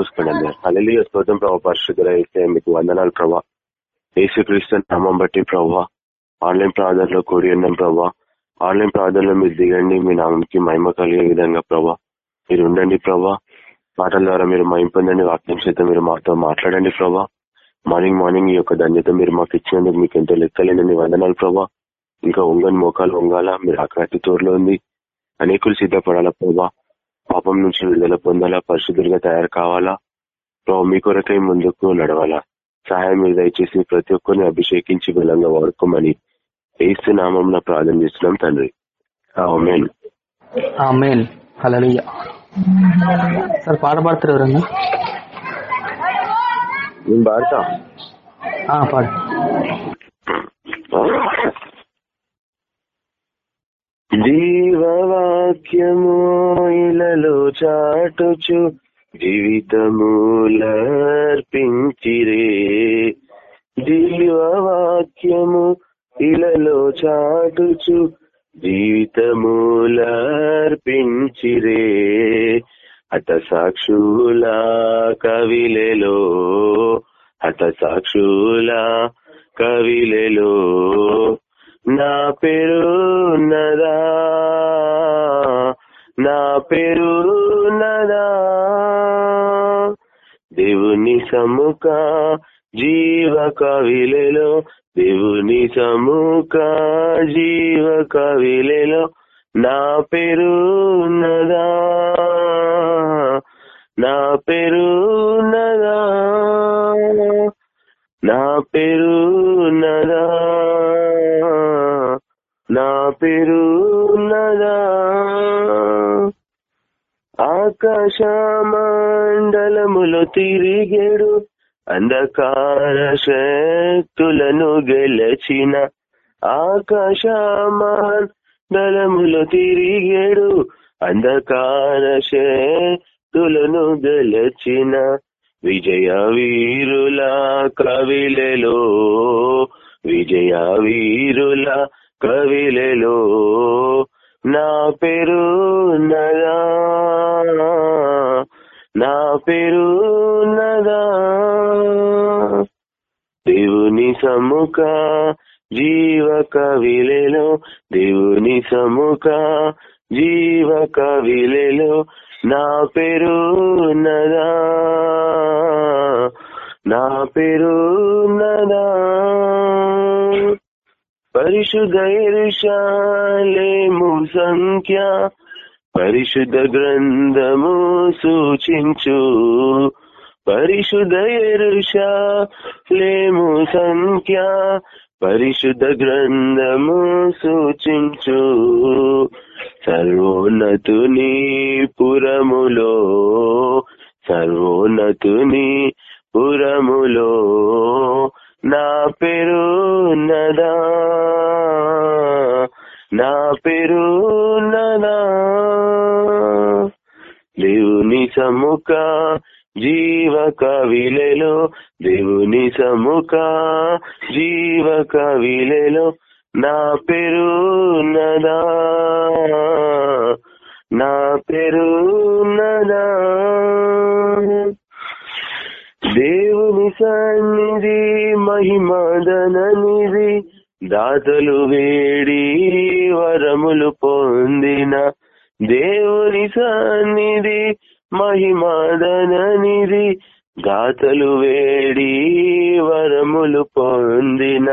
చూసుకోండి. అలలియ స్తోత్రం ప్రభావ పరిశుద్ధుల అయితే మీకు వందనాలు ప్రభా. ఏసుక్రీస్తు నామం బట్టి ప్రభా. ఆన్లైన్ ప్రార్థనలో కూడి ఉన్నాం ప్రభా. ఆన్లైన్ ప్రార్థనలో మీరు దిగండి. మీ నామంకి మహిమ కలిగే విధంగా ప్రభా. మీరు ఉండండి ప్రభా. మాటల ద్వారా మీరు మహింపొందండి వాక్యం చేత మీరు మాతో మాట్లాడండి ప్రభా. మార్నింగ్ మార్నింగ్ ఈ యొక్క ధన్యత మీరు మాకు ఇచ్చినందుకు మీకు ఎంతో లెక్కలేనని వందనాలు ప్రభా. ఇంకా ఉంగని మోకాలు ఉంగాల. మీరు అక్కడి తోరులో ఉంది. అనేకులు సిద్ధపడాల ప్రభా. పాపం నుంచి విడుదల పొందాలా పరిశుద్ధులుగా తయారు కావాలా? ప్రభావ మీ కొరకై ముందుకు నడవాలా? సహాయం మీరు దయచేసి ప్రతి ఒక్కరిని అభిషేకించి బలంగా వాడుకోమని ఏసు నామం ప్రార్థన చేస్తున్నాం తండ్రి. సార్ పాట పాడతారు ఎవరన్నా? నేను పాడతా. పాడు. జీవవాక్యము ఇలలో చాటుచు జీవితములర్పించిరే. జీవవాక్యము ఇలలో చాటుచు జీవితములర్పించిరే. అత సాక్షుల కవిలెలో అత సాక్షుల కవిలెలో నా పేరు నదా నా పేరు నదా దేవుని సముఖ జీవ కవిలలో దేవుని సముఖ జీవ కవిలలో నా పేరు నదా నా పేరు నదా నా పేరు నదా నా పేరు ఆకాశమండలములో తిరిగేడు. అంధకార శక్తులను గెలచిన ఆకాశమండలములో తిరిగేడు. అంధకార శక్తులను గెలచిన విజయ వీరుల కవిలలో విజయ వీరుల కవిలలో నా పేరు నదా. నా పేరు నదా. దేవుని సముఖ జీవ కవిలలో దేవుని సముఖ జీవ కవిలలో నా పేరు నదా. నా పేరు నదా. పరిశుధైరుషాలేము సంఖ్య పరిశుద్ధ గ్రంథము సూచించు. పరిశుద్ధ ఎరుషాలేము సంఖ్య పరిశుద్ధ గ్రంథము సూచించు. సర్వోన్నతుని పురములో సర్వోన్నతుని పురములో నా పేరు నదా నా పేరు నదా దేవుని సముఖ జీవ కవిలలో దేవుని సముఖ జీవ కవిలలో నా పేరు నదా నా పేరు నదా దేవుని సన్నిధి మహిమాదననిధి దాతలు వేడి వరములు పొందిన దేవుని సన్నిధి మహిమాదననిధి దాతలు వేడి వరములు పొందిన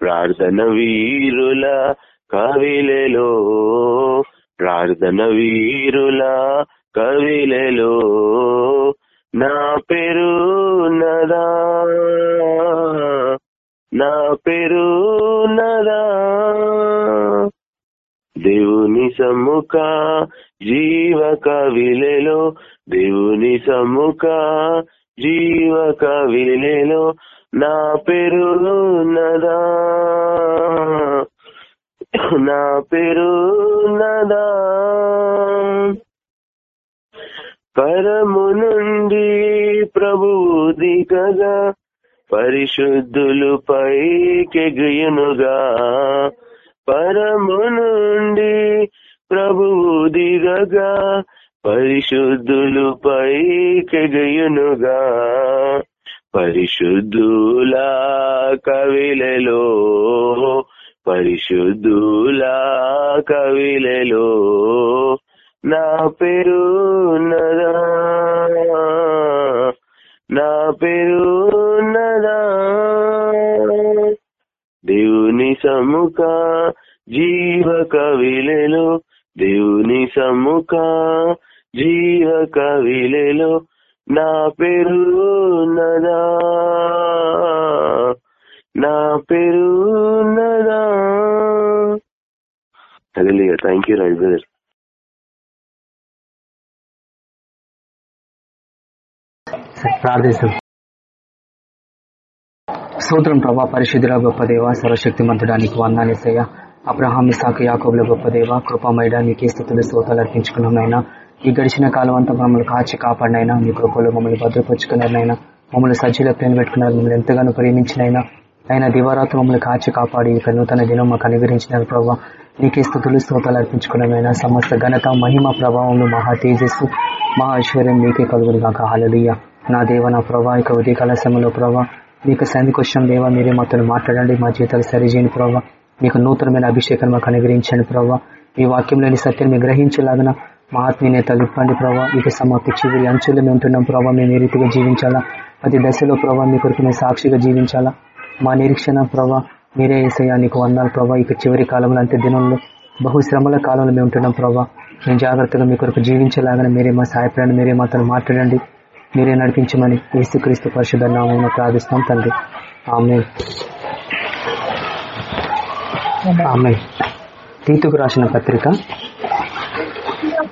ప్రార్థన వీరుల కవిలలో ప్రార్థన వీరుల కవిలలో. నా పేరు నదా. నా పేరు నదా. దేవుని సమ్ముఖ జీవ కవిలలో దేవుని సమ్ముఖ జీవ కవిలలో నా పేరు నదా. నా పేరు నదా. పరము నుండి ప్రభువు దిగగా పరిశుద్ధులు పైకెగుయునుగా. పరము నుండి ప్రభువు దిగగా పరిశుద్ధులు పైకెగయునుగా. పరిశుద్ధుల కవిలలో పరిశుద్ధుల కవిలలో. నా పేరు నదా. నా పేరు నదా. దేవుని సముఖ జీవ కవిలలో దేవుని సముఖ జీవ కవిలలో నా పేరు నదా. నా పేరు నదా. థ్యాంక్ యూ రైట్ బ్రదర్ ప్రార్థిస్తాం. సూత్రం ప్రభా పరిశుద్ధుల గొప్ప దేవ సర్వశక్తిమంతుడానికి వందాలేసయ్య అబ్రహాం ఇసాకు యాకోబుల గొప్ప దేవ కృపమైడ నీకే స్థితులు శ్రోతలు అర్పించుకున్నామైనా ఈ గడిచిన కాలం అంతా మమ్మల్ని కాచి కాపాడినైనా మీ కృపలో మమ్మల్ని భద్రపరుచుకున్నారనైనా మమ్మల్ని సజ్జీలో ప్రేమ పెట్టుకున్నారు మమ్మల్ని ఎంతగానో ప్రేమించినైనా ఆయన దివారాత్రి మమ్మల్ని కాచి కాపాడి ఇక నూతన దినం మాకు అనుగ్రహించినారు ప్రభావ నీకే స్థుతులు శ్రోతలు అర్పించుకున్నామైనా సమస్త ఘనత మహిమ ప్రభావం మహా తేజస్సు మహా ఐశ్వర్యం నీకే కలుగును కాక నా దేవ నా ప్రభా ఇక ఉదయకాల సమయంలో ప్రభా మీకు సంధికొచ్చిన దేవ మీరే మాతో మాట్లాడండి మా జీవితాలు సరిచేయండి ప్రభావ మీకు నూతనమైన అభిషేకం మాకు అనుగ్రహించండి ప్రభావ మీ వాక్యంలోని సత్యాన్ని మేము గ్రహించలాగిన మా ఆత్మీయ తలుపండి ప్రభావ ఇక సమాప్తి చివరి అంచులు మేము ఉంటున్నాం ప్రభావ మేము ఏ రీతిగా జీవించాలా? ప్రతి దశలో ప్రభావ మీ కొరకు మేము సాక్షిగా జీవించాలా? మా నిరీక్షణ ప్రభావ మీరే ఏసయ్యా నీకు వందాలు ప్రభావ ఇక చివరి కాలంలో అంతే దినంలో బహుశ్రమల కాలంలో మేము ఉంటున్నాం ప్రభావ మేము జాగ్రత్తగా మీ కొరకు జీవించలాగానే మీరే మా సాయపడండి మీరే మాతో మాట్లాడండి. మీరే నడిపించమని క్రీస్తు పరిషత్ నామం ప్రార్థిస్తాం తండ్రి. ఆమె ఆమె తీతుకు రాసిన పత్రిక.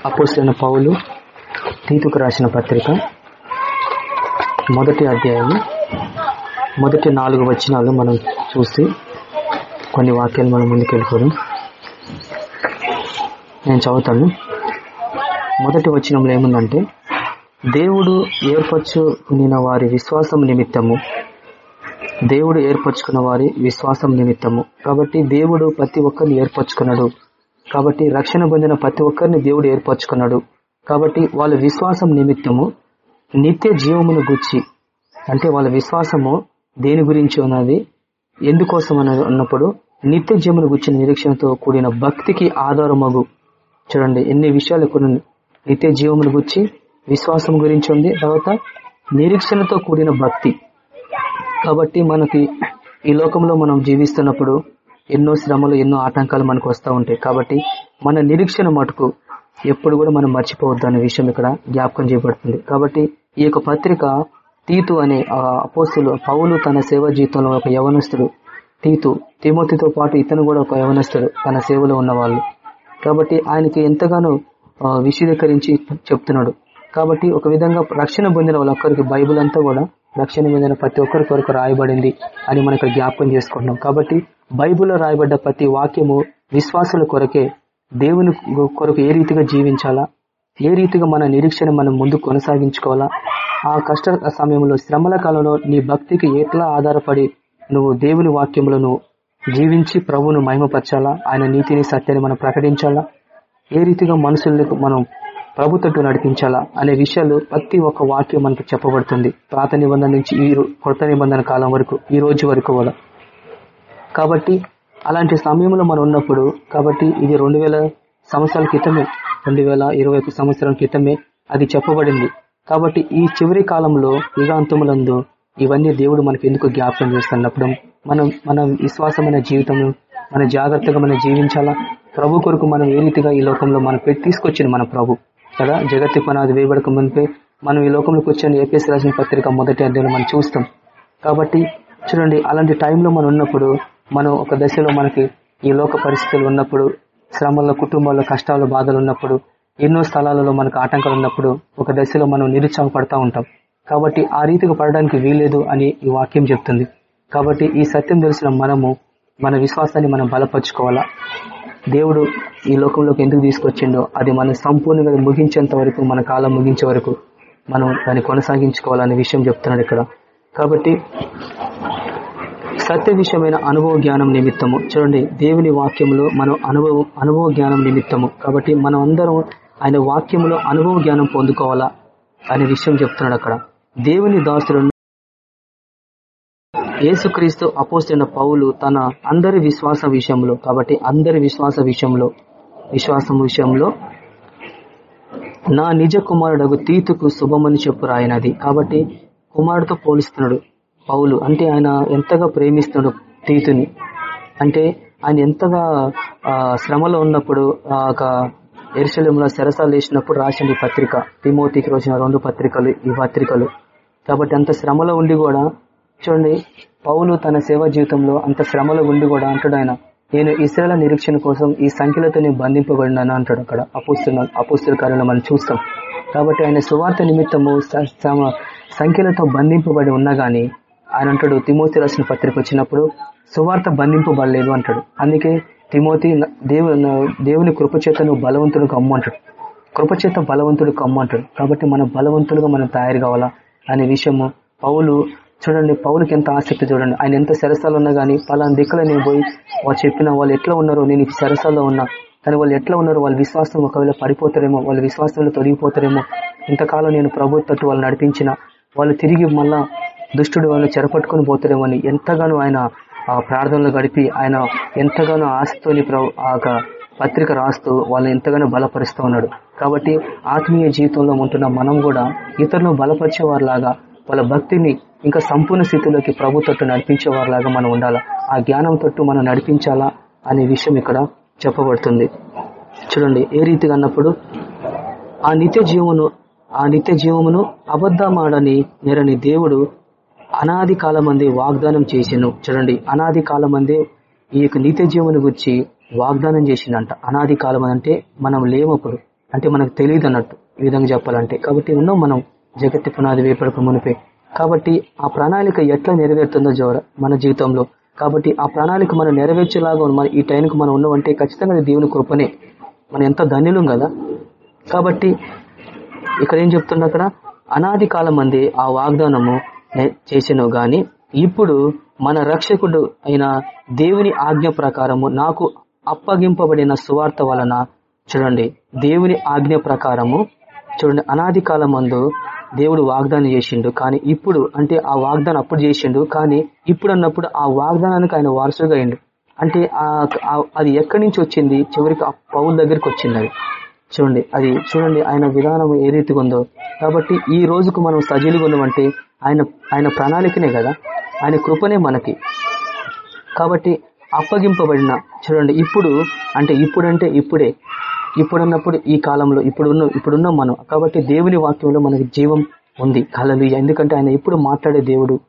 అపోసిన పౌలు తీతుకు రాసిన పత్రిక. మొదటి అధ్యాయం మొదటి నాలుగు వచనాలు మనం చూసి కొన్ని వాక్యాలు మనం ముందుకు వెళ్ళిపోదాం నేను చదువుతాను. మొదటి వచనంలో ఏముందంటే దేవుడు ఏర్పరచుకున్న వారి విశ్వాసం నిమిత్తము. దేవుడు ఏర్పరచుకున్న వారి విశ్వాసం నిమిత్తము. కాబట్టి దేవుడు ప్రతి ఒక్కరిని ఏర్పరచుకున్నాడు. కాబట్టి రక్షణ పొందిన ప్రతి ఒక్కరిని దేవుడు ఏర్పరచుకున్నాడు. కాబట్టి వాళ్ళ విశ్వాసం నిమిత్తము నిత్య జీవమును గుచ్చి అంటే వాళ్ళ విశ్వాసము దేని గురించి ఉన్నది ఎందుకోసం అన్నది అన్నప్పుడు నిత్య జీవమును గుచ్చిన నిరీక్షణతో కూడిన భక్తికి ఆధారమగు. చూడండి ఎన్ని విషయాలు ఇక్కడ నిత్య జీవమును గుచ్చి విశ్వాసం గురించి ఉంది. తర్వాత నిరీక్షణతో కూడిన భక్తి. కాబట్టి మనకి ఈ లోకంలో మనం జీవిస్తున్నప్పుడు ఎన్నో శ్రమలు ఎన్నో ఆటంకాలు మనకు వస్తూ ఉంటాయి. కాబట్టి మన నిరీక్షణ మటుకు ఎప్పుడు కూడా మనం మర్చిపోవద్దు అనే విషయం ఇక్కడ జ్ఞాపకం చేయబడుతుంది. కాబట్టి ఈ యొక్క పత్రిక తీతు అనే అపోస్తులు పౌలు తన సేవ జీవితంలో ఒక యవనస్తుడు. తీతు తిమోతితో పాటు ఇతను కూడా ఒక యవనస్తుడు తన సేవలో ఉన్నవాళ్ళు. కాబట్టి ఆయనకి ఎంతగానో విశీదీకరించి విశదీకరించి చెప్తున్నాడు. కాబట్టి ఒక విధంగా రక్షణ పొందిన వాళ్ళొక్కరికి బైబుల్ అంతా కూడా రక్షణ పొందిన ప్రతి ఒక్కరి కొరకు రాయబడింది అని మనం ఇక్కడ జ్ఞాపకం చేసుకుంటున్నాం. కాబట్టి బైబిల్లో రాయబడ్డ ప్రతి వాక్యము విశ్వాసుల కొరకే దేవుని కొరకు ఏ రీతిగా జీవించాలా ఏ రీతిగా మన నిరీక్షణ మనం ముందు కొనసాగించుకోవాలా ఆ కష్ట సమయంలో శ్రమల కాలంలో నీ భక్తికి ఎట్లా ఆధారపడి నువ్వు దేవుని వాక్యములను జీవించి ప్రభువును మహిమపరచాలా ఆయన నీతిని సత్యాన్ని మనం ప్రకటించాలా ఏ రీతిగా మనుషులకు మనం ప్రభు తట్టు నడిపించాలా అనే విషయాలు ప్రతి ఒక్క వాక్యం మనకు చెప్పబడుతుంది. పాత నిబంధన నుంచి ఈ కొత్త నిబంధన కాలం వరకు ఈ రోజు వరకు కూడా. కాబట్టి అలాంటి సమయంలో మనం ఉన్నప్పుడు కాబట్టి ఇది రెండు వేల సంవత్సరాల క్రితమే రెండు వేల ఇరవై ఒక సంవత్సరాల క్రితమే అది చెప్పబడింది. కాబట్టి ఈ చివరి కాలంలో యుగాంతములందు ఇవన్నీ దేవుడు మనకు ఎందుకు జ్ఞాపకం చేస్తున్నప్పుడు మనం మన విశ్వాసమైన జీవితం మన జాగ్రత్తగా మనం జీవించాలా? ప్రభు కొరకు మనం ఏ రీతిగా ఈ లోకంలో మనం పెట్టి తీసుకొచ్చింది మన ప్రభు? కదా? జగత్తి పునాది వేయబడక మునిపే మనం ఈ లోకంలోకి వచ్చాను ఏపీఎస్ రాసిన పత్రిక మొదటి అధ్యాయంలో మనం చూస్తాం. కాబట్టి చూడండి అలాంటి టైంలో మనం ఉన్నప్పుడు మనం ఒక దశలో మనకి ఈ లోక పరిస్థితులు ఉన్నప్పుడు శ్రమల్లో కుటుంబాల్లో కష్టాలు బాధలు ఉన్నప్పుడు ఎన్నో స్థలాలలో మనకు ఆటంకాలు ఉన్నప్పుడు ఒక దశలో మనం నిరుత్సాహపడతా ఉంటాం. కాబట్టి ఆ రీతిగా పడడానికి వీలేదు అని ఈ వాక్యం చెప్తుంది. కాబట్టి ఈ సత్యం తెలిసిన మనము మన విశ్వాసాన్ని మనం బలపరుచుకోవాలా? దేవుడు ఈ లోకంలోకి ఎందుకు తీసుకొచ్చిండో అది మనం సంపూర్ణంగా ముగించేంత వరకు మన కాలం ముగించే వరకు మనం దాన్ని కొనసాగించుకోవాలనే విషయం చెప్తున్నాడు ఇక్కడ. కాబట్టి సత్య విషయమైన అనుభవ జ్ఞానం నిమిత్తము. చూడండి దేవుని వాక్యంలో మనం అనుభవం అనుభవ జ్ఞానం నిమిత్తము. కాబట్టి మనం అందరం ఆయన వాక్యంలో అనుభవ జ్ఞానం పొందుకోవాలా అనే విషయం చెప్తున్నాడు అక్కడ. దేవుని దాసులను యేసుక్రీస్తు అపోస్తున్న పౌలు తన అందరి విశ్వాస విషయంలో కాబట్టి అందరి విశ్వాస విషయంలో విశ్వాసం విషయంలో నా నిజ కుమారుడు తీతుకు శుభమని చెప్పు రాయనది కాబట్టి కుమారుడితో పోలుస్తున్నాడు పౌలు. అంటే ఆయన ఎంతగా ప్రేమిస్తున్నాడు తీతుని? అంటే ఆయన ఎంతగా శ్రమలో ఉన్నప్పుడు ఒక ఎరుశలంలో సరసాలు వేసినప్పుడు రాసింది పత్రిక. తిమోతికి రోజున రెండు పత్రికలు ఈ పత్రికలు. కాబట్టి అంత శ్రమలో ఉండి కూడా చూడండి పౌలు తన సేవా జీవితంలో అంత శ్రమలో ఉండి కూడా అంటాడు ఆయన నేను ఇస్రాయల నిరీక్షణ కోసం ఈ సంఖ్యలతో నేను బంధింపబడినాను అంటాడు అక్కడ అపుస్తున్న అపుస్తుల కార్యంలో మనం చూస్తాం. కాబట్టి ఆయన సువార్త నిమిత్తము సంఖ్యలతో బంధింపబడి ఉన్నా కానీ ఆయన అంటాడు తిమోతి రాసిన పత్రిక వచ్చినప్పుడు సువార్త బంధింపబడలేదు అంటాడు. అందుకే తిమోతి దేవు దేవుని కృపచేత నువ్వు బలవంతుడు కమ్మంటాడు కృపచేత బలవంతుడు కమ్మంటాడు కాబట్టి మనం బలవంతులుగా మనం తయారు కావాలా అనే విషయము పౌలు చూడండి పౌలకి ఎంత ఆసక్తి చూడండి. ఆయన ఎంత సరసాలు ఉన్నా కానీ పలానా దిక్కులో నేను పోయి వాళ్ళు చెప్పిన వాళ్ళు ఎట్లా ఉన్నారో నేను సరసాల్లో ఉన్నా. కానీ వాళ్ళు ఎట్లా ఉన్నారో వాళ్ళ విశ్వాసం ఒకవేళ పడిపోతారేమో వాళ్ళ విశ్వాసంలో తొలగిపోతారేమో ఇంతకాలం నేను ప్రభు తట్టు వాళ్ళు నడిపించిన వాళ్ళు తిరిగి మళ్ళా దుష్టుడు వాళ్ళని చెరపట్టుకుని పోతారేమో అని ఎంతగానో ఆయన ఆ ప్రార్థనలు గడిపి ఆయన ఎంతగానో ఆశతోని ఆ పత్రిక రాస్తూ వాళ్ళని ఎంతగానో బలపరుస్తూ ఉన్నాడు. కాబట్టి ఆత్మీయ జీవితంలో ఉంటున్న మనం కూడా ఇతరులను బలపరిచేవారిలాగా వాళ్ళ భక్తిని ఇంకా సంపూర్ణ స్థితిలోకి ప్రభు తట్టు నడిపించేవారిలాగా మనం ఉండాలా? ఆ జ్ఞానం తట్టు మనం నడిపించాలా అనే విషయం ఇక్కడ చెప్పబడుతుంది. చూడండి ఏ రీతిగా అన్నప్పుడు ఆ నిత్య జీవమును ఆ నిత్య జీవమును అబద్ధమాడని నేరని దేవుడు అనాది కాలమంది వాగ్దానం చేసిను చూడండి అనాది కాలమందే ఈ యొక్క నిత్య జీవన గురించి వాగ్దానం చేసిందంట అనాది కాలం అంటే మనం లేవప్పుడు అంటే మనకు తెలియదు అన్నట్టు ఈ విధంగా చెప్పాలంటే. కాబట్టి ఉన్నాం మనం జగత్తి పునాది వేపడకు మునిపే. కాబట్టి ఆ ప్రణాళిక ఎట్లా నెరవేరుతుందో జోర మన జీవితంలో. కాబట్టి ఆ ప్రణాళిక మనం నెరవేర్చేలాగా మన ఈ టైంకి మనం ఉన్నామంటే ఖచ్చితంగా దేవుని కృపనే. మనం ఎంత ధన్యులం కదా. కాబట్టి ఇక్కడ ఏం చెప్తున్నా అక్కడ? అనాది కాలం మంది ఆ వాగ్దానము చేసినో గాని ఇప్పుడు మన రక్షకుడు అయిన దేవుని ఆజ్ఞ ప్రకారము నాకు అప్పగింపబడిన సువార్త వలన చూడండి దేవుని ఆజ్ఞ ప్రకారము చూడండి అనాది కాలం మందు దేవుడు వాగ్దానం చేసిండు. కానీ ఇప్పుడు అంటే ఆ వాగ్దానం అప్పుడు చేసిండు. కానీ ఇప్పుడు అన్నప్పుడు ఆ వాగ్దానానికి ఆయన వారసుగా అయిండు. అంటే అది ఎక్కడి నుంచి వచ్చింది? చివరికి ఆ పౌల దగ్గరికి వచ్చింది అది. చూడండి అది చూడండి ఆయన విధానం ఏ రీతిగా ఉందో. కాబట్టి ఈ రోజుకు మనం సజీలుగా ఉన్నామంటే ఆయన ఆయన ప్రణాళికనే కదా. ఆయన కృపనే మనకి. కాబట్టి అప్పగింపబడిన చూడండి ఇప్పుడు అంటే ఇప్పుడంటే ఇప్పుడే. ఇప్పుడున్నప్పుడు ఈ కాలంలో ఇప్పుడున్న ఇప్పుడున్నాం మనం. కాబట్టి దేవుని వాక్యంలో మనకి జీవం ఉంది. కలలు ఎందుకంటే ఆయన ఇప్పుడు మాట్లాడే దేవుడు.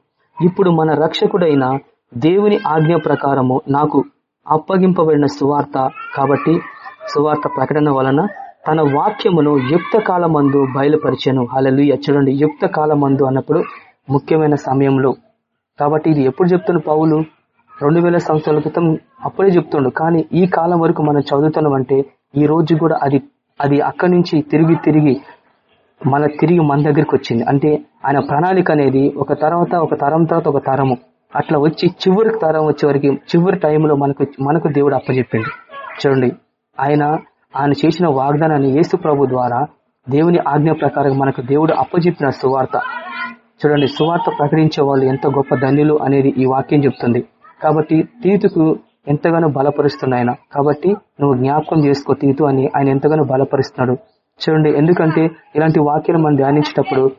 ఇప్పుడు మన రక్షకుడైన దేవుని ఆజ్ఞ ప్రకారము నాకు అప్పగింపబడిన సువార్త కాబట్టి సువార్త ప్రకటన వలన తన వాక్యమును యుక్త కాలమందు బయలుపరిచాను. అలలు చూడండి. యుక్త కాలమందు అన్నప్పుడు ముఖ్యమైన సమయంలో. కాబట్టి ఇది ఎప్పుడు చెప్తున్న పౌలు? రెండు వేల సంవత్సరాల క్రితం అప్పుడే చెప్తుండు. కానీ ఈ కాలం వరకు మనం చదువుతున్నాం అంటే ఈ రోజు కూడా అది అది అక్కడి నుంచి తిరిగి తిరిగి మన తిరిగి మన దగ్గరికి వచ్చింది. అంటే ఆయన ప్రణాళిక అనేది ఒక తర్వాత ఒక తరం తర్వాత ఒక తరము. అట్లా వచ్చి చివరికి తరం వచ్చే వరకు చివరి టైంలో మనకు మనకు దేవుడు అప్పచెప్పిండు. చూడండి ఆయన ఆయన చేసిన వాగ్దానాన్ని యేసు ప్రభు ద్వారా దేవుని ఆజ్ఞ ప్రకారం మనకు దేవుడు అప్పచెప్పిన సువార్త. చూడండి సువార్త ప్రకటించే వాళ్ళు ఎంత గొప్ప ధన్యులు అనేది ఈ వాక్యం చెప్తుంది. కాబట్టి తీతుకు ఎంతగానో బలపరుస్తున్నాయన. కాబట్టి నువ్వు జ్ఞాపకం చేసుకో తీతు అని ఆయన ఎంతగానో బలపరుస్తున్నాడు. చూడండి ఎందుకంటే ఇలాంటి వాక్యాలు మనం ధ్యానించేటప్పుడు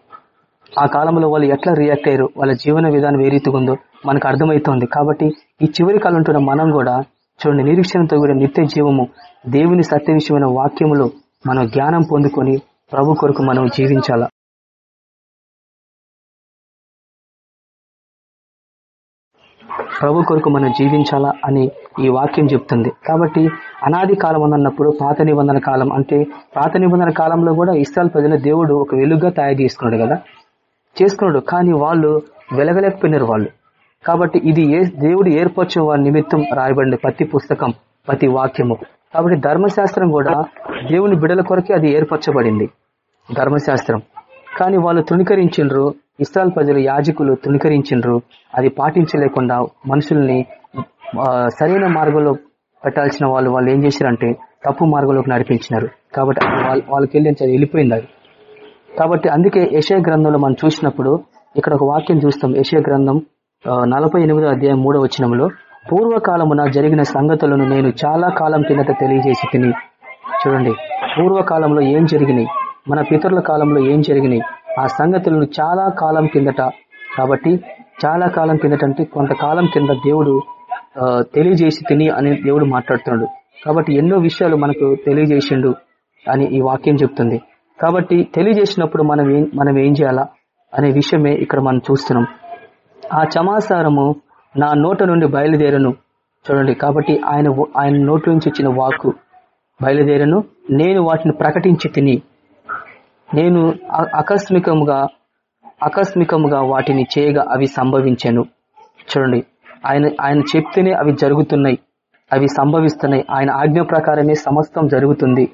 ఆ కాలంలో వాళ్ళు ఎట్లా రియాక్ట్ అయ్యారు? వాళ్ళ జీవన విధానం ఏ రీతిగా ఉందో మనకు అర్థమవుతోంది. కాబట్టి ఈ చివరి కాలం ఉంటున్న మనం కూడా చూడండి నిరీక్షణతో కూడా నిత్య జీవము దేవుని సత్య విషయమైన వాక్యములు మనం జ్ఞానం పొందుకొని ప్రభు కొరకు మనం జీవించాలా? ప్రభు కొరకు మనం జీవించాలా అని ఈ వాక్యం చెప్తుంది. కాబట్టి అనాది కాలం అన్నప్పుడు పాత నిబంధన కాలం అంటే పాత నిబంధన కాలంలో కూడా ఇస్రాయల్ ప్రజల దేవుడు ఒక వెలుగుగా తయారు చేసుకున్నాడు కదా? చేసుకున్నాడు. కానీ వాళ్ళు వెలగలేకపోయినారు వాళ్ళు. కాబట్టి ఇది ఏ దేవుడు ఏర్పరచే వారి నిమిత్తం రాయబడింది ప్రతి పుస్తకం ప్రతి వాక్యము. కాబట్టి ధర్మశాస్త్రం కూడా దేవుని బిడల కొరకే అది ఏర్పరచబడింది. ధర్మశాస్త్రం. కానీ వాళ్ళు తృణీకరించు ఇస్రాయల్ ప్రజలు యాజకులు తృణీకరించు అది పాటించలేకుండా మనుషుల్ని సరైన మార్గంలో పెట్టాల్సిన వాళ్ళు వాళ్ళు ఏం చేశారంటే తప్పు మార్గంలోకి నడిపించినారు. కాబట్టి వాళ్ళ వాళ్ళకి వెళ్ళి వెళ్ళిపోయింది అది. కాబట్టి అందుకే యశయ గ్రంథంలో మనం చూసినప్పుడు ఇక్కడ ఒక వాక్యం చూస్తాం. యశయ గ్రంథం నలభై ఎనిమిదో అధ్యాయం మూడో వచనంలో పూర్వకాలమున జరిగిన సంగతులను నేను చాలా కాలం కిందట తెలియజేసి తిని చూడండి. పూర్వకాలంలో ఏం జరిగినాయి? మన పితరుల కాలంలో ఏం జరిగినాయి? ఆ సంగతులను చాలా కాలం కిందట కాబట్టి చాలా కాలం కిందట అంటే కొంతకాలం కింద దేవుడు తెలియజేసి తిని అని దేవుడు మాట్లాడుతున్నాడు. కాబట్టి ఎన్నో విషయాలు మనకు తెలియజేసిండు అని ఈ వాక్యం చెప్తుంది. కాబట్టి తెలియజేసినప్పుడు మనం ఏం మనం ఏం చేయాలా అనే విషయమే ఇక్కడ మనం చూస్తున్నాం. ఆ చమాసారము నా నోట నుండి బయలుదేరను. చూడండి కాబట్టి ఆయన ఆయన నోటి నుంచి వచ్చిన వాకు బయలుదేరను. నేను వాటిని ప్రకటించి తిని నేను ఆకస్మికముగా ఆకస్మికముగా వాటిని చేయగా అవి సంభవించాను. చూడండి. ఆయన ఆయన చెప్తేనే అవి జరుగుతున్నాయి. అవి సంభవిస్తున్నాయి. ఆయన ఆజ్ఞ ప్రకారమే సమస్తం జరుగుతుంది.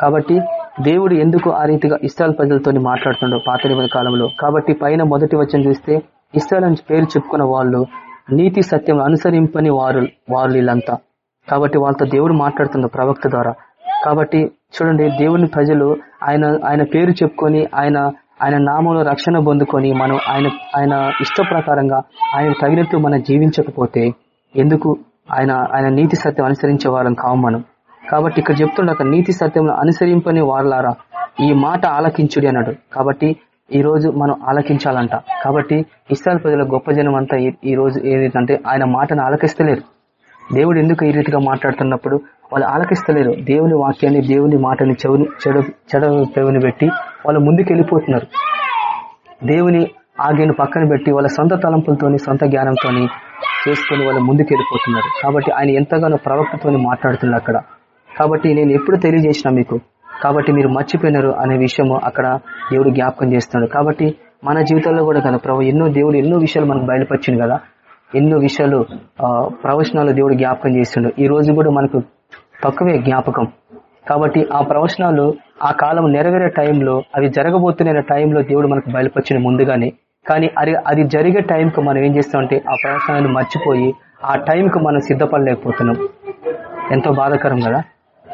కాబట్టి దేవుడు ఎందుకు ఆ రీతిగా ఇస్రాయల్ ప్రజలతో మాట్లాడుతుండో పాత కాలంలో? కాబట్టి పైన మొదటి వచ్చిన చూస్తే ఇస్రాయల్ పేరు చెప్పుకున్న వాళ్ళు నీతి సత్యం అనుసరింపని వారు వారు వీళ్ళంతా. కాబట్టి వాళ్ళతో దేవుడు మాట్లాడుతున్న ప్రవక్త ద్వారా కాబట్టి చూడండి దేవుని ప్రజలు ఆయన ఆయన పేరు చెప్పుకొని ఆయన ఆయన నామంలో రక్షణ పొందుకొని మనం ఆయన ఆయన ఇష్ట ప్రకారంగా ఆయన తగినట్టు మనం జీవించకపోతే ఎందుకు? ఆయన ఆయన నీతి సత్యం అనుసరించే వారం కావు మనం. కాబట్టి ఇక్కడ చెప్తుండక నీతి సత్యం అనుసరింపని వారలారా. ఈ మాట ఆలకించుడి అన్నాడు. కాబట్టి ఈ రోజు మనం ఆలకించాలంట. కాబట్టి ఇస్రాయల్ ప్రజల గొప్ప జనం అంతా ఈ రోజు ఏంటంటే ఆయన మాటను ఆలకిస్తలేరు. దేవుడు ఎందుకు ఈ రీతిగా మాట్లాడుతున్నప్పుడు వాళ్ళు ఆలకిస్తలేరు. దేవుని వాక్యాన్ని దేవుని మాటని చెవుని చెడు చెడ చెవిని పెట్టి వాళ్ళు ముందుకు వెళ్ళిపోతున్నారు దేవుని ఆజ్ఞను పక్కన పెట్టి వాళ్ళ సొంత తలంపులతోని సొంత జ్ఞానంతో చేసుకుని వాళ్ళు ముందుకు వెళ్ళిపోతున్నారు కాబట్టి ఆయన ఎంతగానో ప్రవక్తతో మాట్లాడుతున్నారు అక్కడ. కాబట్టి నేను ఎప్పుడు తెలియజేసిన మీకు కాబట్టి మీరు మర్చిపోయినారు అనే విషయము అక్కడ దేవుడు జ్ఞాపకం చేస్తున్నాడు. కాబట్టి మన జీవితంలో కూడా కదా ప్రభు ఎన్నో దేవుడు ఎన్నో విషయాలు మనకు బయలుపరిచింది కదా. ఎన్నో విషయాలు ప్రవచనాలు దేవుడు జ్ఞాపకం చేస్తుండు. ఈ రోజు కూడా మనకు తక్కువే జ్ఞాపకం. కాబట్టి ఆ ప్రవచనాలు ఆ కాలం నెరవేరే టైంలో అవి జరగబోతున్న టైంలో దేవుడు మనకు బయలుపరిచిన ముందుగానే. కానీ అది అది జరిగే టైంకు మనం ఏం చేస్తామంటే ఆ ప్రవచనాలను మర్చిపోయి ఆ టైంకు మనం సిద్ధపడలేకపోతున్నాం. ఎంతో బాధాకరం కదా?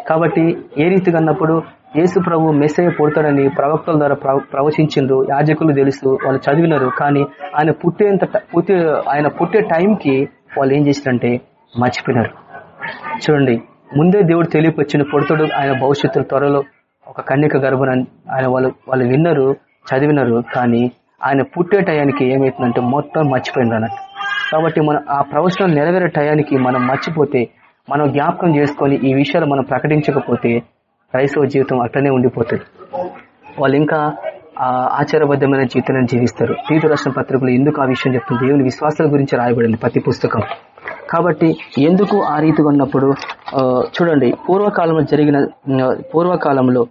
కాబట్టి ఏ రీతిగా అన్నప్పుడు యేసు ప్రభు మెస్సయ్య పుడతాడని ప్రవక్తల ద్వారా ప్రవచించిండ్రు యాజకులు తెలుసు వాళ్ళు చదివినారు. కానీ ఆయన పుట్టేంత పుట్టే ఆయన పుట్టే టైంకి వాళ్ళు ఏం చేసినంటే మర్చిపోయినారు. చూడండి ముందే దేవుడు తెలియపచ్చిన పుడతాడు ఆయన భవిష్యత్తు త్వరలో ఒక కన్యక గర్భన ఆయన వాళ్ళు వాళ్ళు విన్నారు చదివినారు. కానీ ఆయన పుట్టే టయానికి ఏమైతుందంటే మొత్తం మర్చిపోయింది అన్నట్టు. కాబట్టి మనం ఆ ప్రవచనం నెరవేరే టయానికి మనం మర్చిపోతే మనం జ్ఞాపకం చేసుకొని ఈ విషయాలు మనం ప్రకటించకపోతే క్రైస్తవ జీవితం అట్లనే ఉండిపోతుంది. వాళ్ళు ఇంకా ఆచారబద్ధమైన జీవితాన్ని జీవిస్తారు. తీర్థ రాష్ట్ర పత్రికలు ఎందుకు ఆ విషయం చెప్తుంది? దేవుని విశ్వాసాల గురించి రాయబడింది ప్రతి పుస్తకం. కాబట్టి ఎందుకు ఆ రీతిగా ఉన్నప్పుడు చూడండి పూర్వకాలంలో జరిగిన పూర్వకాలంలో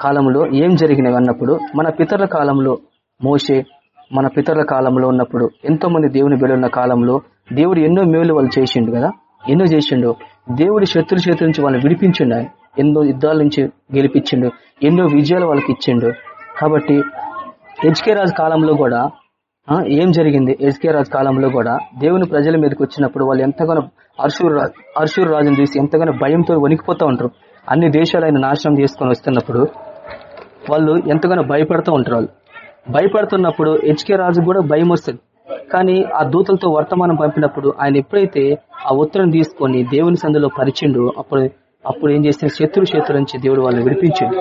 కాలంలో ఏం జరిగినవి అన్నప్పుడు మన పితరుల కాలంలో మోసే మన పితరుల కాలంలో ఉన్నప్పుడు ఎంతో మంది దేవుని బిడ్డ కాలంలో దేవుడు ఎన్నో మేలు వాళ్ళు చేసిండు కదా? ఎన్నో చేసిండు. దేవుడి శత్రు చేతి నుంచి వాళ్ళని విడిపించిండు ఆయన. ఎన్నో యుద్ధాల నుంచి గెలిపించిండు ఎన్నో విజయాలు వాళ్ళకి ఇచ్చిండు. కాబట్టి హెచ్కే రాజు కాలంలో కూడా ఏం జరిగింది హెచ్కే రాజు కాలంలో కూడా దేవుని ప్రజల మీదకి వచ్చినప్పుడు వాళ్ళు ఎంతగానో అర్షూరు రాజు అర్షూరు రాజును చూసి ఎంతగానో భయంతో వణికిపోతూ ఉంటారు. అన్ని దేశాలు ఆయన నాశనం చేసుకొని వస్తున్నప్పుడు వాళ్ళు ఎంతగానో భయపడుతూ ఉంటారు వాళ్ళు. భయపడుతున్నప్పుడు హెచ్కే రాజు కూడా భయం వస్తుంది. కానీ ఆ దూతలతో వర్తమానం పంపినప్పుడు ఆయన ఎప్పుడైతే ఆ ఉత్తరం తీసుకొని దేవుని సందులో పరిచిండు అప్పుడు అప్పుడు ఏం చేస్తే శత్రు శత్రు నుంచి దేవుడు వాళ్ళని విడిపించాడు.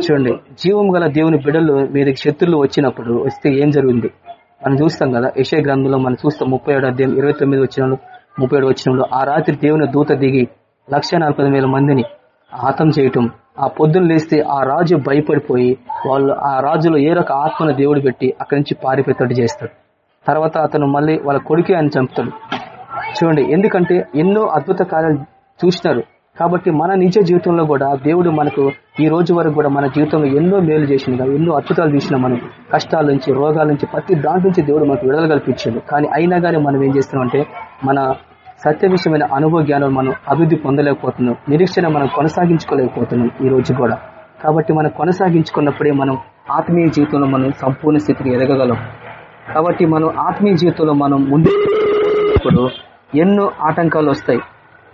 చూడండి జీవం గల దేవుని బిడ్డలు మీదకి శత్రులు వచ్చినప్పుడు వస్తే ఏం జరిగింది? మనం చూస్తాం కదా యశయ గ్రంథంలో మనం చూస్తాం ముప్పై ఏడు అధ్యాయం ఇరవై తొమ్మిది వచ్చిన ముప్పై ఏడు వచ్చినంలో ఆ రాత్రి దేవుని దూత దిగి లక్ష మందిని హతం చేయటం ఆ పొద్దున్న లేస్తే ఆ రాజు భయపడిపోయి వాళ్ళు ఆ రాజులో ఏ రక ఆత్మను దేవుడు పెట్టి అక్కడి నుంచి పారిపోయేటట్టు చేస్తాడు. తర్వాత అతను మళ్ళీ వాళ్ళ కొడుకే అని చంపుతాడు. చూడండి ఎందుకంటే ఎన్నో అద్భుత కార్యాలు చూసినారు. కాబట్టి మన నిజ జీవితంలో కూడా దేవుడు మనకు ఈ రోజు వరకు కూడా మన జీవితంలో ఎన్నో మేలు చేసింది ఎన్నో అద్భుతాలు చూసినా మనం కష్టాల నుంచి రోగాల నుంచి ప్రతి దాంట్ నుంచి దేవుడు మనకు విడుదల కల్పించాడు. కానీ అయినా కానీ మనం ఏం చేస్తున్నామంటే మన సత్య విషయమైన అనుభవ జ్ఞానం మనం అభివృద్ధి పొందలేకపోతున్నాం. నిరీక్షణ మనం కొనసాగించుకోలేకపోతున్నాం ఈ రోజు కూడా. కాబట్టి మనం కొనసాగించుకున్నప్పుడే మనం ఆత్మీయ జీవితంలో మనం సంపూర్ణ స్థితిని ఎదగగలం. కాబట్టి మనం ఆత్మీయ జీవితంలో మనం ముందు ఎన్నో ఆటంకాలు వస్తాయి.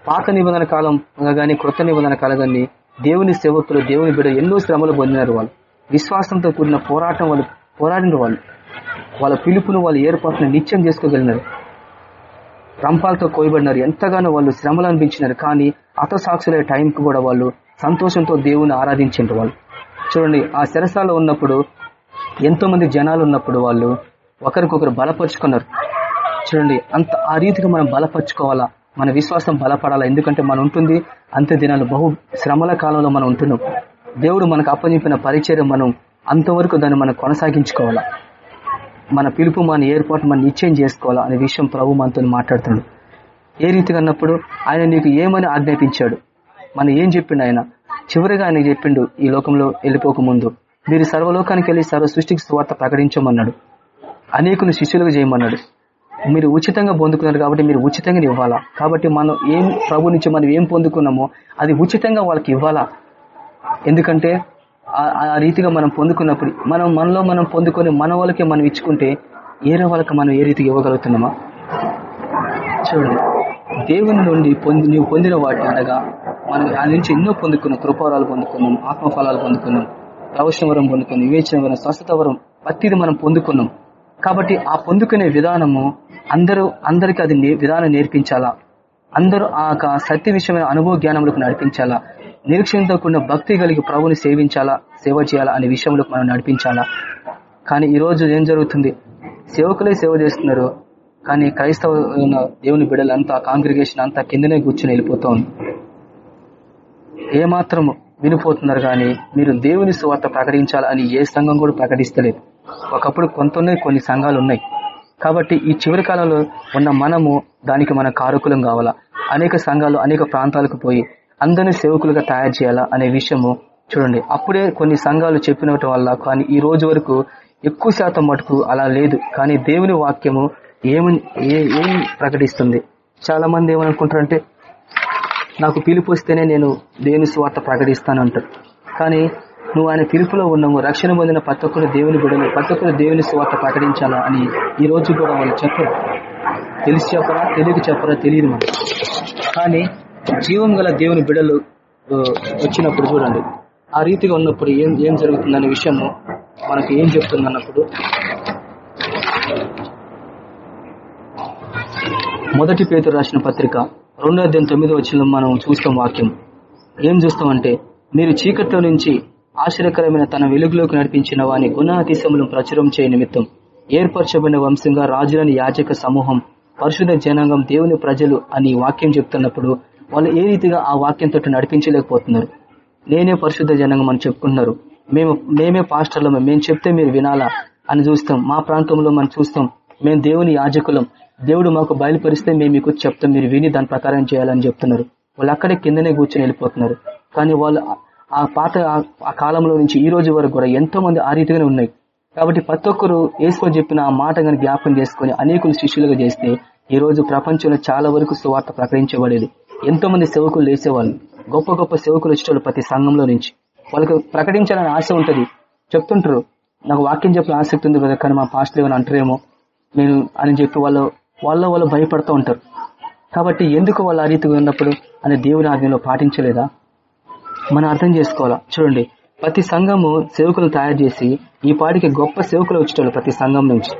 పాత నిబంధన కాలం కానీ కృత నిబంధన కాలం గాని దేవుని సేవకులు దేవుని బిడ్డ ఎన్నో శ్రమలు పొందినారు వాళ్ళు. విశ్వాసంతో కూడిన పోరాటం వాళ్ళు పోరాడిన వాళ్ళు. వాళ్ళ పిలుపును వాళ్ళు ఏర్పాటును నిత్యం చేసుకోగలిగినారు. రంపాలతో కోయబడినారు. ఎంతగానో వాళ్ళు శ్రమలు అనిపించినారు. కానీ అతసాక్షులే టైంకి కూడా వాళ్ళు సంతోషంతో దేవుని ఆరాధించారు వాళ్ళు. చూడండి ఆ శిరసాలో ఉన్నప్పుడు ఎంతో మంది జనాలు ఉన్నప్పుడు వాళ్ళు ఒకరికొకరు బలపరుచుకున్నారు. చూడండి అంత ఆ రీతిగా మనం బలపరుచుకోవాలా? మన విశ్వాసం బలపడాలా? ఎందుకంటే మనం ఉంటుంది అంత్య దినాలు. బహు శ్రమల కాలంలో మనం ఉంటున్నాం. దేవుడు మనకు అప్పగింపిన పరిచయం మనం అంతవరకు దాన్ని మనం కొనసాగించుకోవాలా? మన పిలుపు మన ఏర్పాటు మనం నిశ్చయం చేసుకోవాలా అనే విషయం ప్రభు మనతో మాట్లాడుతున్నాడు. ఏ రీతిగా అన్నప్పుడు ఆయన నీకు ఏమని ఆజ్ఞాపించాడు? మనం ఏం చెప్పిండు ఆయన? చివరిగా ఆయన చెప్పిండు ఈ లోకంలో వెళ్ళిపోక ముందు మీరు సర్వలోకానికి వెళ్ళి సర్వ సృష్టికి స్వార్థ ప్రకటించమన్నాడు. అనేకులు శిష్యులుగా చేయమన్నాడు. మీరు ఉచితంగా పొందుకున్నారు కాబట్టి మీరు ఉచితంగా ఇవ్వాలా? కాబట్టి మనం ఏం ప్రభు నుంచి మనం ఏం పొందుకున్నామో అది ఉచితంగా వాళ్ళకి ఇవ్వాలా? ఎందుకంటే ఆ- రీతిగా మనం పొందుకున్నప్పుడు మనం మనలో మనం పొందుకొని మన వాళ్ళకి మనం ఇచ్చుకుంటే ఏరే వాళ్ళకి మనం ఏ రీతిగా ఇవ్వగలుగుతున్నామా? చూడండి. దేవుని నుండి పొంది నువ్వు పొందిన వాటి అనగా మనం దాని నుంచి ఎన్నో పొందుకున్నాం. కృపారాలు పొందుకున్నాం ఆత్మఫలాలు పొందుకున్నాం ప్రవచనవరం పొందుకున్నాం వివేచన వరం స్వస్థత వరం ప్రతిది మనం పొందుకున్నాం. కాబట్టి ఆ పొందుకునే విధానము అందరూ అందరికీ అది విధానం నేర్పించాలా? అందరూ ఆ యొక్క సత్య విషయమైన అనుభవ జ్ఞానములకు నడిపించాలా? నిరీక్షణతో కూడిన భక్తి కలిగి ప్రభుని సేవించాలా? సేవ చేయాలా? అనే విషయంలో మనం నడిపించాలా? కానీ ఈ రోజు ఏం జరుగుతుంది? సేవకులే సేవ చేస్తున్నారు. కానీ క్రైస్తవ దేవుని బిడ్డలంతా కాంగ్రిగేషన్ అంతా కిందనే కూర్చుని వెళ్ళిపోతా ఉంది ఏమాత్రం వినిపోతున్నారు కానీ మీరు దేవుని సువార్త ప్రకటించాలని ఏ సంఘం కూడా ప్రకటిస్తలేదు. ఒకప్పుడు కొంతనే కొన్ని సంఘాలు ఉన్నాయి కాబట్టి ఈ చివరి కాలంలో ఉన్న మనము దానికి మన కారకులం కావాలా? అనేక సంఘాలు అనేక ప్రాంతాలకు పోయి అందరినీ సేవకులుగా తయారు చేయాలా అనే విషయము చూడండి. అప్పుడే కొన్ని సంఘాలు చెప్పినటం వల్ల కానీ ఈ రోజు వరకు ఎక్కువ శాతం మటుకు అలా లేదు. కానీ దేవుని వాక్యము ఏమని ఏం ప్రకటిస్తుంది? చాలా మంది ఏమనుకుంటారంటే నాకు పిలుపు వస్తేనే నేను దేవుని స్వార్థ ప్రకటిస్తాను అంటారు కానీ నువ్వు ఆయన పిలుపులో ఉన్నావు రక్షణ పొందిన ప్రతి ఒక్కరు దేవుని బిడలు ప్రతి ఒక్కరు దేవుని స్వార్థ ప్రకటించాలా అని ఈ రోజు కూడా వాళ్ళు చెప్పరు. తెలిసి చెప్పరా తెలియక చెప్పరా తెలియదు మనం కానీ జీవం గల దేవుని బిడలు వచ్చినప్పుడు చూడండి. ఆ రీతిగా ఉన్నప్పుడు ఏం ఏం జరుగుతుందనే విషయము మనకు ఏం చెప్తుంది అన్నప్పుడు మొదటి పేరు రాసిన పత్రిక రెండో అధ్యాయం తొమ్మిది వచ్చిన మనం చూస్తాం వాక్యం. ఏం చూస్తామంటే మీరు చీకట్లో నుంచి ఆశ్చర్యకరమైన తన వెలుగులోకి నడిపించిన వాని గుణాతిశములను ప్రచురం చేయ నిమిత్తం ఏర్పరచబడిన వంశంగా రాజులని యాజక సమూహం పరిశుద్ధ జనాంగం దేవుని ప్రజలు అని వాక్యం చెప్తున్నప్పుడు వాళ్ళు ఏ రీతిగా ఆ వాక్యంతో నడిపించలేకపోతున్నారు? నేనే పరిశుద్ధ జనాంగం అని చెప్పుకుంటున్నారు. మేము మేమే పాస్టర్లము? మేము చెప్తే మీరు వినాలా? అని చూస్తాం. మా ప్రాంతంలో మనం చూస్తాం. మేము దేవుని యాజకులం. దేవుడు మాకు బయలుపరిస్తే మేము మీకు చెప్తాం. మీరు విని దాని ప్రకారం చేయాలని చెప్తున్నారు. వాళ్ళు అక్కడే కిందనే కూర్చొని వెళ్ళిపోతున్నారు. కానీ వాళ్ళు ఆ- పాత ఆ- కాలంలో నుంచి ఈ రోజు వరకు కూడా ఎంతో మంది ఆ రీతిగానే ఉన్నాయి. కాబట్టి ప్రతి ఒక్కరు వేసుకొని చెప్పిన ఆ మాట గాని జ్ఞాపకం చేసుకుని అనేకులు శిష్యులుగా చేస్తే ఈ రోజు ప్రపంచంలో చాలా వరకు సువార్త ప్రకటించబడేది. ఎంతో మంది సేవకులు లేసేవాళ్ళు గొప్ప గొప్ప సేవకులు వచ్చేవాళ్ళు ప్రతి సంఘంలో నుంచి. వాళ్ళకి ప్రకటించాలని ఆశ ఉంటుంది. చెప్తుంటారు నాకు వాక్యం చెప్పిన ఆసక్తి ఉంది కదా కానీ మా పాస్టర్ ఏమైనా అంటారేమో? నేను అని చెప్పి వాళ్ళు వాళ్ళ వాళ్ళు భయపడుతూ ఉంటారు. కాబట్టి ఎందుకు వాళ్ళు ఆ రీతిగా ఉన్నప్పుడు అనే దేవుని ఆజ్ఞలో పాటించలేదా? మనం అర్థం చేసుకోవాలా? చూడండి. ప్రతి సంఘము సేవకులు తయారు చేసి ఈ పాటికి గొప్ప సేవకులు వచ్చేటోళ్ళు ప్రతి సంఘం నుంచి.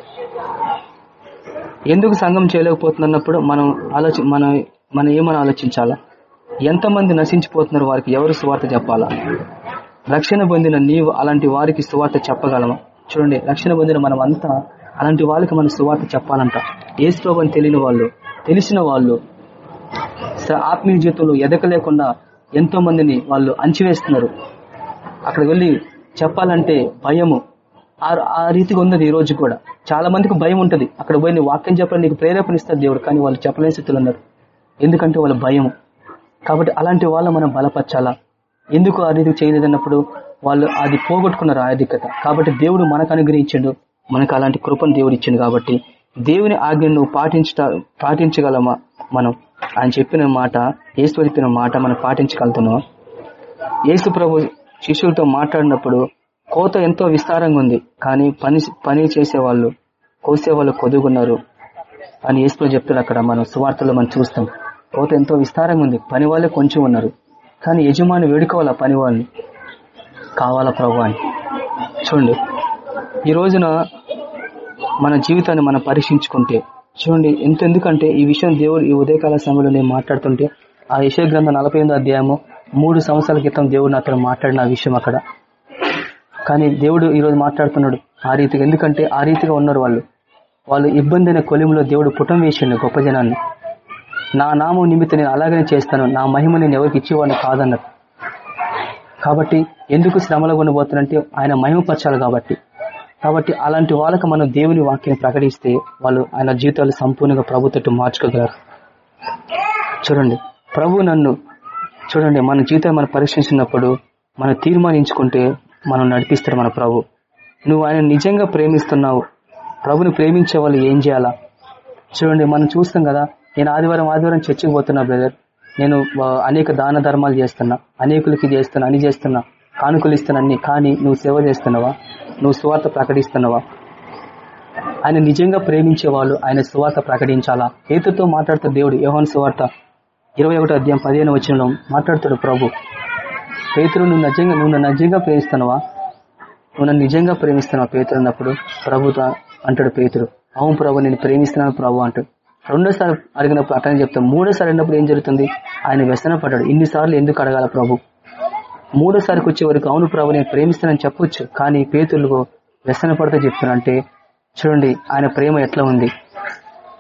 ఎందుకు సంఘం చేయలేకపోతున్నప్పుడు మనం ఆలోచి మనం మనం ఏమని ఆలోచించాలా? ఎంతమంది నశించిపోతున్నారు వారికి ఎవరు సువార్త చెప్పాలా? రక్షణ పొందిన నీవు అలాంటి వారికి సువార్త చెప్పగలమా చూడండి. రక్షణ పొందిన మనం అంతా అలాంటి వాళ్ళకి మనం సువార్త చెప్పాలంట. ఏసు అని తెలియని వాళ్ళు తెలిసిన వాళ్ళు స- ఆత్మీయ జీవితంలో ఎదకలేకుండా ఎంతో మందిని వాళ్ళు అంచివేస్తున్నారు అక్కడ వెళ్ళి చెప్పాలంటే భయము. ఆ- ఆ రీతిగా ఉన్నది ఈ రోజు కూడా. చాలా మందికి భయం ఉంటుంది. అక్కడ పోయి నీ వాక్యం చెప్పాలని నీకు ప్రేరేపణిస్తారు దేవుడు కానీ వాళ్ళు చెప్పలేని స్థితిలో ఉన్నారు. ఎందుకంటే వాళ్ళ భయం కాబట్టి అలాంటి వాళ్ళ మనం బలపరచాలా? ఎందుకు ఆ రీతికి చేయలేదన్నప్పుడు వాళ్ళు అది పోగొట్టుకున్నారు ఆధిక్యత కాబట్టి దేవుడు మనకు అనుగ్రహించాడు. మనకు అలాంటి కృపను దేవుడు ఇచ్చిండు కాబట్టి దేవుని ఆజ్ఞను పాటించట పాటించగలమా మనం? ఆయన చెప్పిన మాట ఏసు చెప్పిన మాట మనం పాటించగలుగుతున్నాం. యేసు ప్రభు శిష్యులతో మాట్లాడినప్పుడు కోత ఎంతో విస్తారంగా ఉంది కానీ పని పని చేసే వాళ్ళు కోసే వాళ్ళు కొదుగున్నారు అని యేసు చెప్తున్నారు అక్కడ మనం సువార్తలో మనం చూస్తాం. కోత ఎంతో విస్తారంగా ఉంది పని వాళ్ళే కొంచెం ఉన్నారు కానీ యజమాని వేడుకోవాలా పని వాళ్ళని? కావాలా ప్రభు అని. చూడండి ఈ రోజున మన జీవితాన్ని మనం పరీక్షించుకుంటే చూడండి ఎంతెందుకంటే ఈ విషయం దేవుడు ఈ ఉదయకాల సమయంలో నేను మాట్లాడుతుంటే ఆ యశయ గ్రంథం నలభై ఎనిమిది అధ్యాయము మూడు సంవత్సరాల క్రితం దేవుడు నాతో మాట్లాడిన ఆ విషయం అక్కడ. కానీ దేవుడు ఈరోజు మాట్లాడుతున్నాడు ఆ రీతిగా. ఎందుకంటే ఆ రీతిగా ఉన్నారు వాళ్ళు. వాళ్ళు ఇబ్బంది అయిన కొలిములో దేవుడు పుటం వేసిండు గొప్ప జనాన్ని. నా నామం నిమిత్తం నేను అలాగనే చేస్తాను. నా మహిమ నేను ఎవరికి ఇచ్చేవాడిని కాదన్నారు. కాబట్టి ఎందుకు శ్రమలో కొనబోతున్నంటే ఆయన మహిమపరచాలి కాబట్టి. కాబట్టి అలాంటి వాళ్ళకి మనం దేవుని వాక్యాన్ని ప్రకటిస్తే వాళ్ళు ఆయన జీవితాలు సంపూర్ణంగా ప్రభుత్వం మార్చుకోగలరు. చూడండి. ప్రభు నన్ను చూడండి మన జీవితాన్ని మనం పరీక్షించినప్పుడు మనం తీర్మానించుకుంటే మనం నడిపిస్తారు మన ప్రభు. నువ్వు ఆయన నిజంగా ప్రేమిస్తున్నావు. ప్రభుని ప్రేమించే వాళ్ళు ఏం చేయాలా? చూడండి మనం చూస్తాం కదా నేను ఆదివారం ఆదివారం చర్చికి పోతున్నా బ్రదర్. నేను అనేక దాన ధర్మాలు చేస్తున్నా అనేకులకి చేస్తున్నా అని చేస్తున్నా. కానుకలు ఇస్తున్నా కానీ నువ్వు సేవ చేస్తున్నావా? నువ్వు స్వార్థ ప్రకటిస్తున్నావా? ఆయన నిజంగా ప్రేమించే వాళ్ళు ఆయన సువార్త ప్రకటించాలా? హేతుతో మాట్లాడుతూ దేవుడు యోహన్ సువార్త ఇరవై ఒకటో అధ్యాయం పదిహేను వచ్చిన మాట్లాడుతాడు ప్రభు. పేతురు నువ్వు నిజంగా నువ్వు నన్ను నిజంగా ప్రేమిస్తున్నావా? నువ్వు నన్ను నిజంగా ప్రేమిస్తున్నావా? పేతురు అన్నప్పుడు ప్రభుతో అంటాడు పేతురు. అవును ప్రభు నేను ప్రేమిస్తున్నాను ప్రభు అంటాడు. రెండోసారి అడిగినప్పుడు అట్లనే చెప్తాం మూడోసారి అడిగినప్పుడు ఏం జరుగుతుంది? ఆయన వ్యసన పడ్డాడు ఇన్నిసార్లు ఎందుకు అడగాల ప్రభు? మూడోసారికి వచ్చే వరకు అవును ప్రభు నేను ప్రేమిస్తానని చెప్పొచ్చు కానీ పేతులకు వ్యసన పడితే చెప్తున్నా అంటే చూడండి ఆయన ప్రేమ ఎట్లా ఉంది?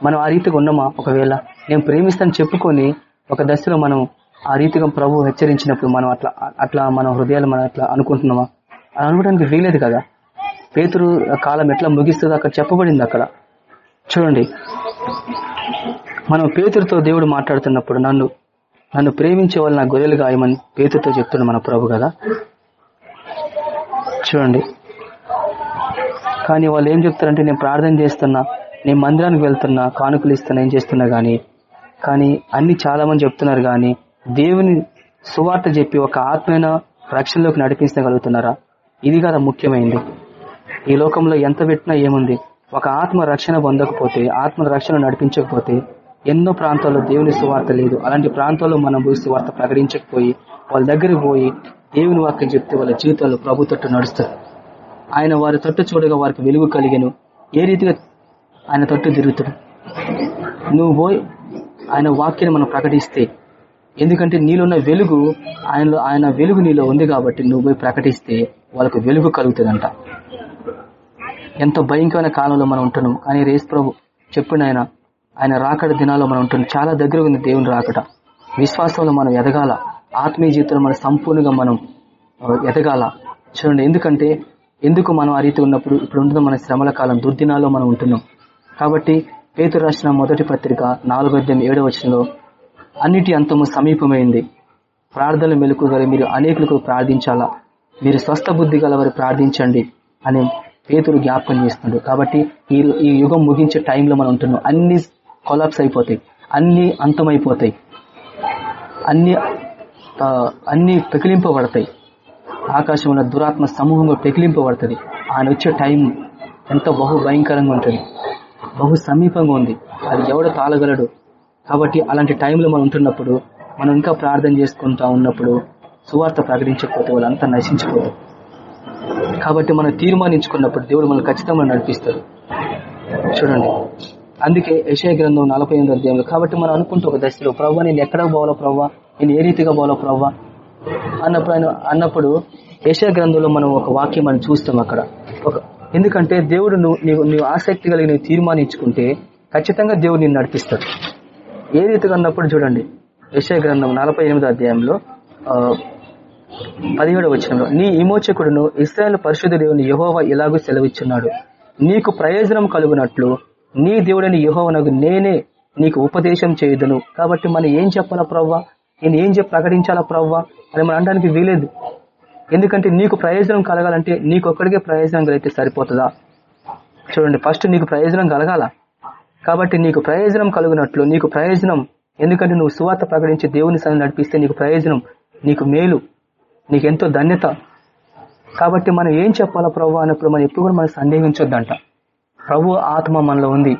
మనం ఆ రీతిగా ఉన్నామా? ఒకవేళ నేను ప్రేమిస్తాను చెప్పుకొని ఒక దశలో మనం ఆ రీతిగా ప్రభు హెచ్చరించినప్పుడు మనం అట్లా అట్లా మన హృదయాలు మనం అట్లా అనుకుంటున్నామా? అలా అనుకోవడానికి వీలేదు కదా. పేతురు కాలం ఎట్లా ముగిస్తుందో అక్కడ చెప్పబడింది అక్కడ. చూడండి మనం పేతురుతో దేవుడు మాట్లాడుతున్నప్పుడు నన్ను నన్ను ప్రేమించే వాళ్ళు నా గొర్రెలు గాయమని పేతుతో చెప్తున్నాడు మన ప్రభు కదా. చూడండి. కానీ వాళ్ళు ఏం చెప్తారంటే నేను ప్రార్థన చేస్తున్నా నేను మందిరానికి వెళ్తున్నా కానుకలు ఇస్తున్నా ఏం చేస్తున్నా కానీ కానీ అన్ని చాలా మంది చెప్తున్నారు కానీ దేవుని సువార్త చెప్పి ఒక ఆత్మైన రక్షణలోకి నడిపించగలుగుతున్నారా? ఇది కదా ముఖ్యమైనది ఈ లోకంలో ఎంత పెట్టినా ఏముంది? ఒక ఆత్మ రక్షణ పొందకపోతే ఆత్మ రక్షణ నడిపించకపోతే ఎన్నో ప్రాంతాల్లో దేవుని సువార్త లేదు. అలాంటి ప్రాంతాల్లో మనం పోయి సువార్త ప్రకటించకపోయి వాళ్ళ దగ్గరికి పోయి దేవుని వాక్యం చెప్తే వాళ్ళ జీవితాలు ప్రభు తట్టు నడుస్తారు. ఆయన వారి తట్టు చూడగా వారికి వెలుగు కలిగను. ఏ రీతిగా ఆయన తట్టు తిరుగుతాడు? నువ్వు పోయి ఆయన వాక్యాన్ని మనం ప్రకటిస్తే ఎందుకంటే నీలో ఉన్న వెలుగు ఆయనలో ఆయన వెలుగు నీలో ఉంది కాబట్టి నువ్వు పోయి ప్రకటిస్తే వాళ్ళకు వెలుగు కలుగుతుందంట. ఎంతో భయంకరమైన కాలంలో మనం ఉంటున్నాం. కానీ రేస్ ప్రభు చెప్పిన ఆయన ఆయన రాకడ దినాల్లో మనం ఉంటున్నాం చాలా దగ్గర ఉంది దేవుని రాకట. విశ్వాసంలో మనం ఎదగాల. ఆత్మీయ జీవితంలో మనం సంపూర్ణంగా మనం ఎదగాల. చూడండి ఎందుకంటే ఎందుకు మనం ఆ రీతి ఉన్నప్పుడు ఇప్పుడు ఉంటుంది మన శ్రమల కాలం దుర్దినాల్లో మనం ఉంటున్నాం. కాబట్టి పేతురు రాసిన మొదటి పత్రిక నాలుగో అధ్యాయం ఏడవ వచనంలో అన్నిటి అంతము సమీపమైంది. ప్రార్థనలు మెలుకుగల మీరు అనేకులకు ప్రార్థించాలా? మీరు స్వస్థ బుద్ధి గలవారు ప్రార్థించండి అని పేతురు జ్ఞాపకం చేస్తున్నాడు. కాబట్టి ఈ ఈ యుగం ముగించే టైంలో మనం ఉంటున్నాం. అన్ని కొలాప్స్ అయిపోతాయి. అన్ని అంతమైపోతాయి. అన్ని అన్ని పెకిలింపబడతాయి. ఆకాశంలో దురాత్మ సమూహంగా పెకిలింపబడుతుంది. ఆయన వచ్చే టైం ఎంత బహు భయంకరంగా ఉంటుంది. బహు సమీపంగా ఉంది. అది ఎవడో తాళగలడు? కాబట్టి అలాంటి టైంలో మనం ఉంటున్నప్పుడు మనం ఇంకా ప్రార్థన చేసుకుంటా ఉన్నప్పుడు సువార్త ప్రకటించకపోతే వాళ్ళంతా నశించిపోతారు. కాబట్టి మనం తీర్మానించుకున్నప్పుడు దేవుడు మనల్ని ఖచ్చితంగా నడిపిస్తాడు. చూడండి. అందుకే యశయ గ్రంథం నలభై ఎనిమిది అధ్యాయంలో కాబట్టి మనం అనుకుంటూ ఒక దశలో ప్రవ్వా నేను ఎక్కడ పోవాలో ప్రవ్వా నేను ఏ రీతిగా పోవాలో ప్రవ్వా అన్నప్పుడు ఆయన అన్నప్పుడు యశయ గ్రంథంలో మనం ఒక వాక్యం మనం చూస్తాం అక్కడ. ఒక ఎందుకంటే దేవుడు నువ్వు నీవు నీవు ఆసక్తి కలిగి నువ్వు తీర్మానించుకుంటే ఖచ్చితంగా దేవుడు నిన్ను నడిపిస్తాడు. ఏ రీతిగా అన్నప్పుడు చూడండి యశయ గ్రంథం నలభై ఎనిమిదో అధ్యాయంలో ఆ, పదిహేడు నీ విమోచకుడును ఇస్రాయల్ పరిశుద్ధ దేవుని యహోవా ఇలాగూ సెలవిచ్చున్నాడు. నీకు ప్రయోజనం కలుగునట్లు నీ దేవుడని యహోవనకు నేనే నీకు ఉపదేశం చేయదును. కాబట్టి మనం ఏం చెప్పాలా ప్రవ్వా? నేను ఏం చెప్పి ప్రకటించాలా ప్రవ్వా? అని మనం అనడానికి వీలేదు ఎందుకంటే నీకు ప్రయోజనం కలగాలంటే నీకు ఒక్కడికే ప్రయోజనం కలిగితే సరిపోతుందా? చూడండి ఫస్ట్ నీకు ప్రయోజనం కలగాల. కాబట్టి నీకు ప్రయోజనం కలుగునట్లు నీకు ప్రయోజనం. ఎందుకంటే నువ్వు సువార్త ప్రకటించి దేవుని సన్ని నడిపిస్తే నీకు ప్రయోజనం నీకు మేలు నీకెంతో ధన్యత. కాబట్టి మనం ఏం చెప్పాలా ప్రభు అన్నప్పుడు మనం ఎప్పుడు కూడా మనం సందేహించొద్దంట. ప్రభు ఆత్మ మనలో ఉంది.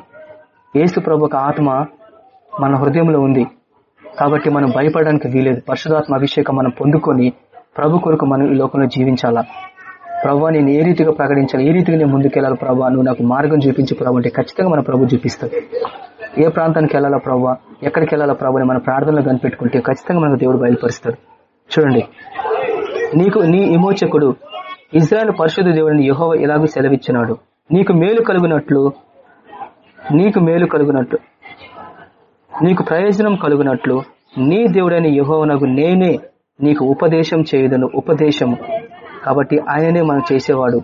ఏసు ప్రభు ఒక ఆత్మ మన హృదయంలో ఉంది. కాబట్టి మనం భయపడడానికి వీలేదు. పరిశుధాత్మ అభిషేకం మనం పొందుకొని ప్రభు కొరకు మనం ఈ లోకంలో జీవించాలా? ప్రభు నేను ఏ రీతిగా ప్రకటించాలి? ఏ రీతిగా నేను ముందుకెళ్ళాలి ప్రభు? నువ్వు నాకు మార్గం చూపించి ప్రభు అంటే ఖచ్చితంగా మన ప్రభు చూపిస్తాడు. ఏ ప్రాంతానికి వెళ్ళాలా ప్రభు? ఎక్కడికి వెళ్ళాలా ప్రభు అని మన ప్రార్థనలో కనిపెట్టుకుంటే ఖచ్చితంగా మనకు దేవుడు బయలుపరుస్తాడు. చూడండి. నీకు నీ విమోచకుడు ఇజ్రాయల్ పరిశుద్ధ దేవుడిని యహోవ ఇలాగూ సెలవిచ్చినాడు? నీకు మేలు కలుగునట్లు నీకు మేలు కలుగునట్లు నీకు ప్రయోజనం కలుగునట్లు నీ దేవుడైన యహోవనకు నేనే నీకు ఉపదేశం చేయదను ఉపదేశము. కాబట్టి ఆయననే మనం చేసేవాడు.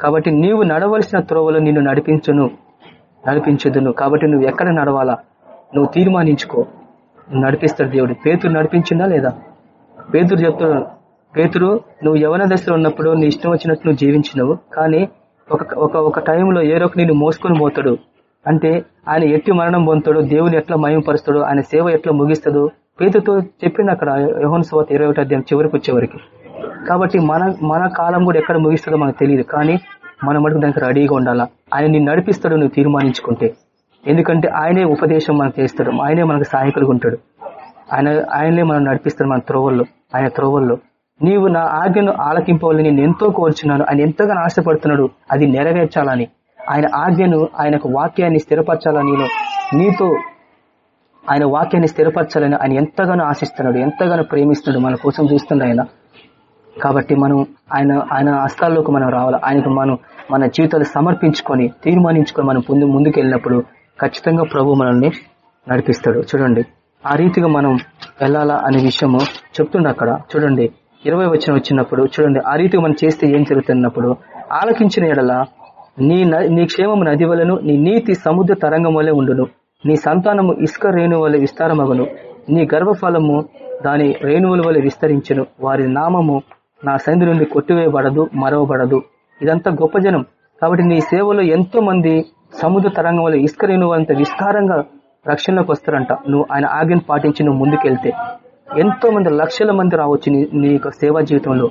కాబట్టి నీవు నడవలసిన త్రోవలో నిన్ను నడిపించును నడిపించదును. కాబట్టి నువ్వు ఎక్కడ నడవాలా? నువ్వు తీర్మానించుకో. నడిపిస్తాడు దేవుడు. పేతురు నడిపించిందా లేదా? పేతురు చెప్తున్నాడు పేతురు నువ్వు యవన దశలో ఉన్నప్పుడు నీ ఇష్టం వచ్చినట్టు నువ్వు జీవించినవు. కానీ ఒక ఒక టైంలో ఏరొక నిన్ను మోసుకొని పోతాడు. అంటే ఆయన ఎట్టి మరణం పొందుతాడు దేవుని ఎట్లా మయంపరుస్తాడు ఆయన సేవ ఎట్లా ముగిస్తాడు పేదతో చెప్పింది అక్కడ యహోన్ సువాత ఇరవై ఒకటి అధ్యాయం చివరికి వచ్చేవరకు. కాబట్టి మన మన కాలం కూడా ఎక్కడ ముగిస్తుందో మనకు తెలియదు కానీ మన మటుకు దానికి రెడీగా ఉండాలా? ఆయన నిన్ను నడిపిస్తాడు నువ్వు తీర్మానించుకుంటే. ఎందుకంటే ఆయనే ఉపదేశం మనకు చేస్తాడు ఆయనే మనకు సహాయకులుగా ఉంటాడు. ఆయన ఆయనే మనం నడిపిస్తాడు మన త్రోవల్లో ఆయన త్రోవల్లో. నీవు నా ఆజ్ఞను ఆలకింపవాలని నేను ఎంతో కోరుచున్నాను. ఆయన ఎంతగానో ఆశపడుతున్నాడు. అది నెరవేర్చాలని. ఆయన ఆజ్ఞను ఆయనకు వాక్యాన్ని స్థిరపరచాలని నేను నీతో ఆయన వాక్యాన్ని స్థిరపరచాలని ఆయన ఎంతగానో ఆశిస్తున్నాడు. ఎంతగానో ప్రేమిస్తున్నాడు. మన కోసం చూస్తున్నాడు ఆయన. కాబట్టి మనం ఆయన ఆయన హస్తాల్లోకి మనం రావాలి. ఆయనకు మనం మన జీవితాలు సమర్పించుకొని తీర్మానించుకొని మనం ముందు ముందుకు వెళ్ళినప్పుడు ఖచ్చితంగా ప్రభు మనల్ని నడిపిస్తాడు. చూడండి. ఆ రీతిగా మనం వెళ్ళాలా అనే విషయము చెప్తుండ అక్కడ. చూడండి. ఇరవై వచ్చిన వచ్చినప్పుడు చూడండి ఆ రీతిగా మనం చేస్తే ఏం జరుగుతున్నప్పుడు ఆలకించిన ఎడల నీ నీ క్షేమము నది వలను నీ నీతి సముద్ర తరంగం వలె ఉండును. నీ సంతానము ఇసుక రేణు వలె విస్తారమగును. నీ గర్భఫలము దాని రేణువుల వలె విస్తరించును. వారి నామము నా సంధి నుండి కొట్టివేయబడదు మరవబడదు. ఇదంతా గొప్ప జనం. కాబట్టి నీ సేవలో ఎంతో మంది సముద్ర తరంగం వల్ల ఇసుక రేణువంత విస్తారంగా రక్షణలోకి వస్తారంట. నువ్వు ఆయన ఆజ్ఞను పాటించి నువ్వు ముందుకెళ్తే. ఎంతో మంది లక్షల మంది రావచ్చు నీ నీ యొక్క సేవా జీవితంలో.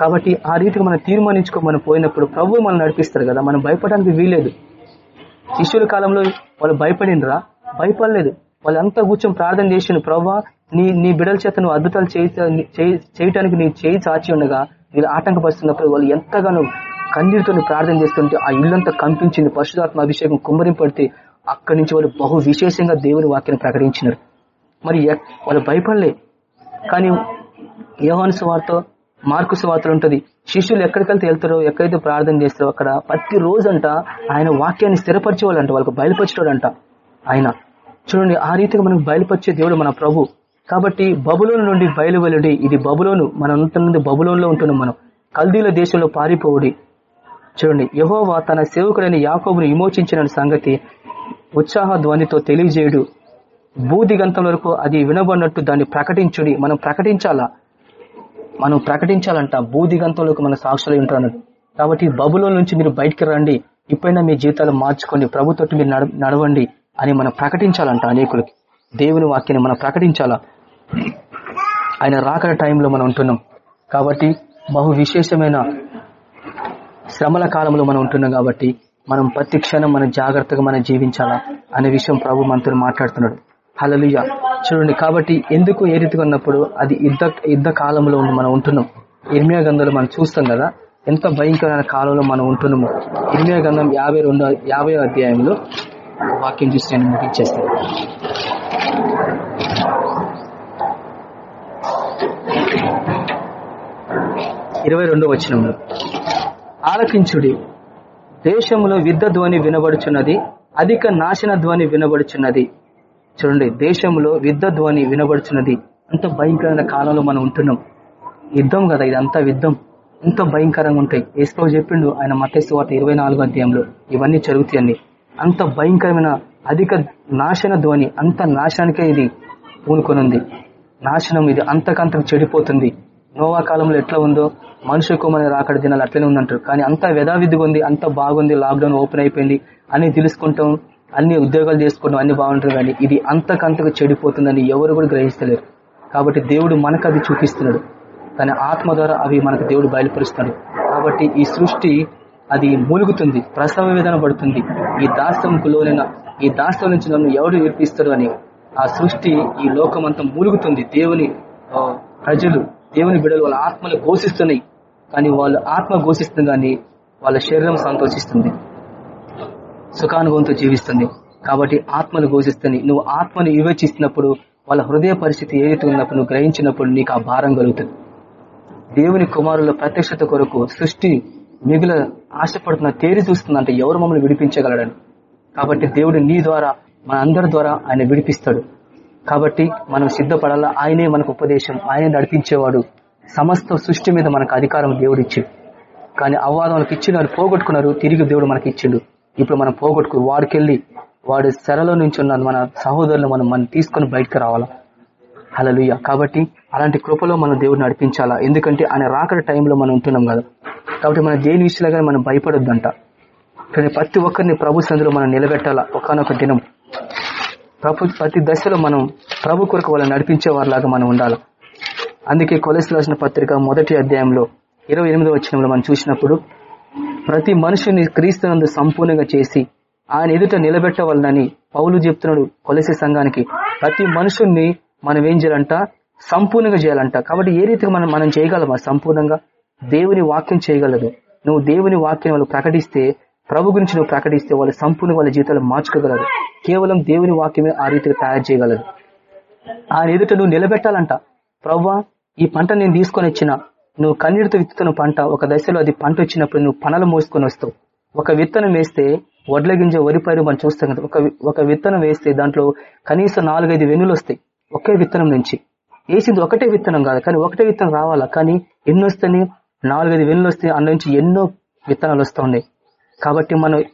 కాబట్టి ఆ రీతికి మనం తీర్మానించుకో మనం పోయినప్పుడు ప్రభు మనం నడిపిస్తారు కదా మనం భయపడడానికి వీలేదు శిష్యుల కాలంలో వాళ్ళు భయపడినరా? భయపడలేదు. వాళ్ళంతా కూర్చొని ప్రార్థన చేసిన ప్రభా నీ నీ బిడల చేత నువ్వు అద్భుతాలు చేయటానికి నీ చేయి చాచి ఉండగా వీళ్ళు ఆటంకపరుస్తున్నప్పుడు వాళ్ళు ఎంతగానో కన్నీరుతో ప్రార్థన చేస్తుంటే ఆ ఇల్లంతా కంపించింది. పరశురాత్మ అభిషేకం కుమ్మరింపడితే అక్కడి నుంచి వాళ్ళు బహు విశేషంగా దేవుని వాక్యం ప్రకటించినారు. మరి వాళ్ళు భయపడలే. కానీ యోహాను సువార్త మార్కు సువార్తలు ఉంటది. శిష్యులు ఎక్కడికెళ్తే వెళ్తారో ఎక్కడైతే ప్రార్థన చేస్తారో అక్కడ ప్రతి రోజంట ఆయన వాక్యాన్ని స్థిరపరిచేవాళ్ళంట. వాళ్ళకి బయలుపరిచేవాడంట ఆయన. చూడండి ఆ రీతిగా మనకు బయలుపరిచే దేవుడు మన ప్రభు. కాబట్టి బబులోను నుండి బయలువెళ్ళడి. ఇది బబులోను మన ఉంటున్నది బబులోన్లో ఉంటున్నాం మనం. కల్దీల దేశంలో పారిపోవుడి. చూడండి యహోవా తన సేవకుడైన యాకోబును విమోచించిన సంగతి ఉత్సాహ ధ్వనితో తెలియజేయుడు. భూదిగంతం వరకు అది వినబడినట్టు దాన్ని ప్రకటించుడి. మనం ప్రకటించాలా? మనం ప్రకటించాలంట. భూదిగంతంలోకి మన సాక్షులు ఉంటారు కాబట్టి బబులో నుంచి మీరు బయటికి రండి. ఇప్పుడైనా మీ జీవితాలు మార్చుకోండి. ప్రభుత్వం మీరు నడవండి అని మనం ప్రకటించాలంట అనేకులకి. దేవుని వాక్యాన్ని మనం ప్రకటించాలా? ఆయన రాకడ టైంలో మనం ఉంటున్నాం. కాబట్టి బహు విశేషమైన శ్రమల కాలంలో మనం ఉంటున్నాం కాబట్టి మనం ప్రతి క్షణం మనం జాగ్రత్తగా మనం జీవించాలా అనే విషయం ప్రభు మనతో మాట్లాడుతున్నాడు. హలలుయ చూడండి కాబట్టి ఎందుకు ఏ రీతిగా ఉన్నప్పుడు అది యుద్ధ యుద్ధ కాలంలో మనం ఉంటున్నాం? ఇర్మియా గంధంలో మనం చూస్తాం కదా ఎంత భయంకరమైన కాలంలో మనం ఉంటున్నాము. ఇర్మియా గంధం యాభై రెండో యాభై అధ్యాయంలో వాక్యం చూసి నేను ముగించేస్తాను. ఇరవై రెండో వచనంలో ఆలకించుడి. దేశంలో యుద్ధ ధ్వని వినబడుచున్నది అధిక నాశన ధ్వని వినబడుచున్నది. చూడండి దేశంలో యుద్ధ ధ్వని వినబడుచున్నది. అంత భయంకరమైన కాలంలో మనం ఉంటున్నాం. యుద్ధం కదా ఇదంతా యుద్ధం. ఎంతో భయంకరంగా ఉంటాయి. ఏసుకో చెప్పిండు ఆయన మతేసు వార్త ఇరవై నాలుగో అధ్యాయంలో ఇవన్నీ జరుగుతాయని. అంత భయంకరమైన అధిక నాశన ధ్వని అంత నాశనానికే ఇది పూనుకొనుంది. నాశనం ఇది అంతకంతకు చెడిపోతుంది. నోవా కాలంలో ఎట్లా ఉందో మనుషు కుమారి రాకడ దినాలు అట్లనే ఉందంటారు. కానీ అంత వ్యధావిధిగా ఉంది అంత బాగుంది లాక్డౌన్ ఓపెన్ అయిపోయింది అని తెలుసుకుంటాం. అన్ని ఉద్యోగాలు చేసుకోవడం అన్ని బాగుంటుంది కానీ ఇది అంతకంతకు చెడిపోతుందని ఎవరు కూడా గ్రహిస్తలేరు. కాబట్టి దేవుడు మనకు అది చూపిస్తున్నాడు. తన ఆత్మ ద్వారా అవి మనకు దేవుడు బయలుపరుస్తాడు. కాబట్టి ఈ సృష్టి అది మూలుగుతుంది ప్రసవ విధాన పడుతుంది. ఈ దాస్తంకు లోన ఈ దాస్తం నుంచి నన్ను ఎవడు విడిపిస్తాడు అని ఆ సృష్టి ఈ లోకమంతా మూలుగుతుంది. దేవుని ప్రజలు దేవుని బిడలు వాళ్ళ ఆత్మలు ఘోషిస్తున్నాయి. కానీ వాళ్ళ ఆత్మ ఘోషిస్తుంది కానీ వాళ్ళ శరీరం సంతోషిస్తుంది. సుఖానుభవంతో జీవిస్తుంది. కాబట్టి ఆత్మను ఘోషిస్తుంది. నువ్వు ఆత్మను వివేచిస్తున్నప్పుడు వాళ్ళ హృదయ పరిస్థితి ఏదైతే ఉన్నప్పుడు నువ్వు గ్రహించినప్పుడు నీకు ఆ భారం కలుగుతుంది. దేవుని కుమారుల ప్రత్యక్షత కొరకు సృష్టి మిగుల ఆశపడుతున్న తేరి చూస్తుందంటే ఎవరు మమ్మల్ని విడిపించగలడని. కాబట్టి దేవుడు నీ ద్వారా మన అందరి ద్వారా ఆయన విడిపిస్తాడు. కాబట్టి మనం సిద్ధపడాలా? ఆయనే మనకు ఉపదేశం. ఆయనే నడిపించేవాడు. సమస్త సృష్టి మీద మనకు అధికారం దేవుడు ఇచ్చిండు కానీ అవ్వాదం వాళ్ళకి ఇచ్చినారు పోగొట్టుకున్నారు తిరిగి దేవుడు మనకి ఇచ్చిండు. ఇప్పుడు మనం పోగొట్టుకు వాడికెళ్ళి వాడు సెరలో నుంచి ఉన్న మన సహోదరులు మనం మనం తీసుకొని బయటకు రావాలా? హలలుయ కాబట్టి అలాంటి కృపలో మనం దేవుడు నడిపించాలా? ఎందుకంటే ఆయన రాకడ టైంలో మనం ఉంటున్నాం కదా. కాబట్టి మన దేని విషయంలో కానీ మనం భయపడొద్దంట. కానీ ప్రతి ఒక్కరిని ప్రభు సందులో మనం నిలబెట్టాలా? ఒకనొక దినం. ప్రభు ప్రతి దశలో మనం ప్రభు కొరకు వాళ్ళని నడిపించే వారిలాగా మనం ఉండాలి? అందుకే కొలసి రాసిన పత్రిక మొదటి అధ్యాయంలో ఇరవై ఎనిమిదో వచ్చినంలో మనం చూసినప్పుడు ప్రతి మనుషుని క్రీస్తునందు సంపూర్ణంగా చేసి ఆయన ఎదుట నిలబెట్టవాలని పౌలు చెప్తున్నాడు కొలసి సంఘానికి. ప్రతి మనుషుణ్ణి మనం ఏం చేయాలంట? సంపూర్ణంగా చేయాలంట. కాబట్టి ఏ రీతిగా మనం మనం చేయగలమా సంపూర్ణంగా? దేవుని వాక్యం చేయగలదు. నువ్వు దేవుని వాక్యం వాళ్ళు ప్రకటిస్తే ప్రభు గురించి నువ్వు ప్రకటిస్తే వాళ్ళు సంపూర్ణ వాళ్ళ జీవితాలు మార్చుకోగలరు. కేవలం దేవుని వాక్యమే ఆ రీతిగా తయారు చేయగలదు. ఆయన ఎదుట నువ్వు నిలబెట్టాలంట. ప్రవ్వా ఈ పంట నేను తీసుకొని వచ్చిన నువ్వు కన్నీటితో విత్తుతున్న పంట ఒక దశలో అది పంట వచ్చినప్పుడు నువ్వు పనలు మోసుకొని వస్తావు. ఒక విత్తనం వేస్తే వడ్ల గింజ వరి పైరు మనం చూస్తాం కదా. ఒక ఒక విత్తనం వేస్తే దాంట్లో కనీసం నాలుగైదు వెన్నులు వస్తాయి ఒకే విత్తనం నుంచి. వేసింది ఒకటే విత్తనం కాదు కానీ ఒకటే విత్తనం రావాలా? కానీ ఎన్ని వస్తాయి? నాలుగైదు వెన్నులు వస్తాయి. అందులో నుంచి ఎన్నో విత్తనాలు వస్తూ ఉన్నాయి. కాబట్టి మనం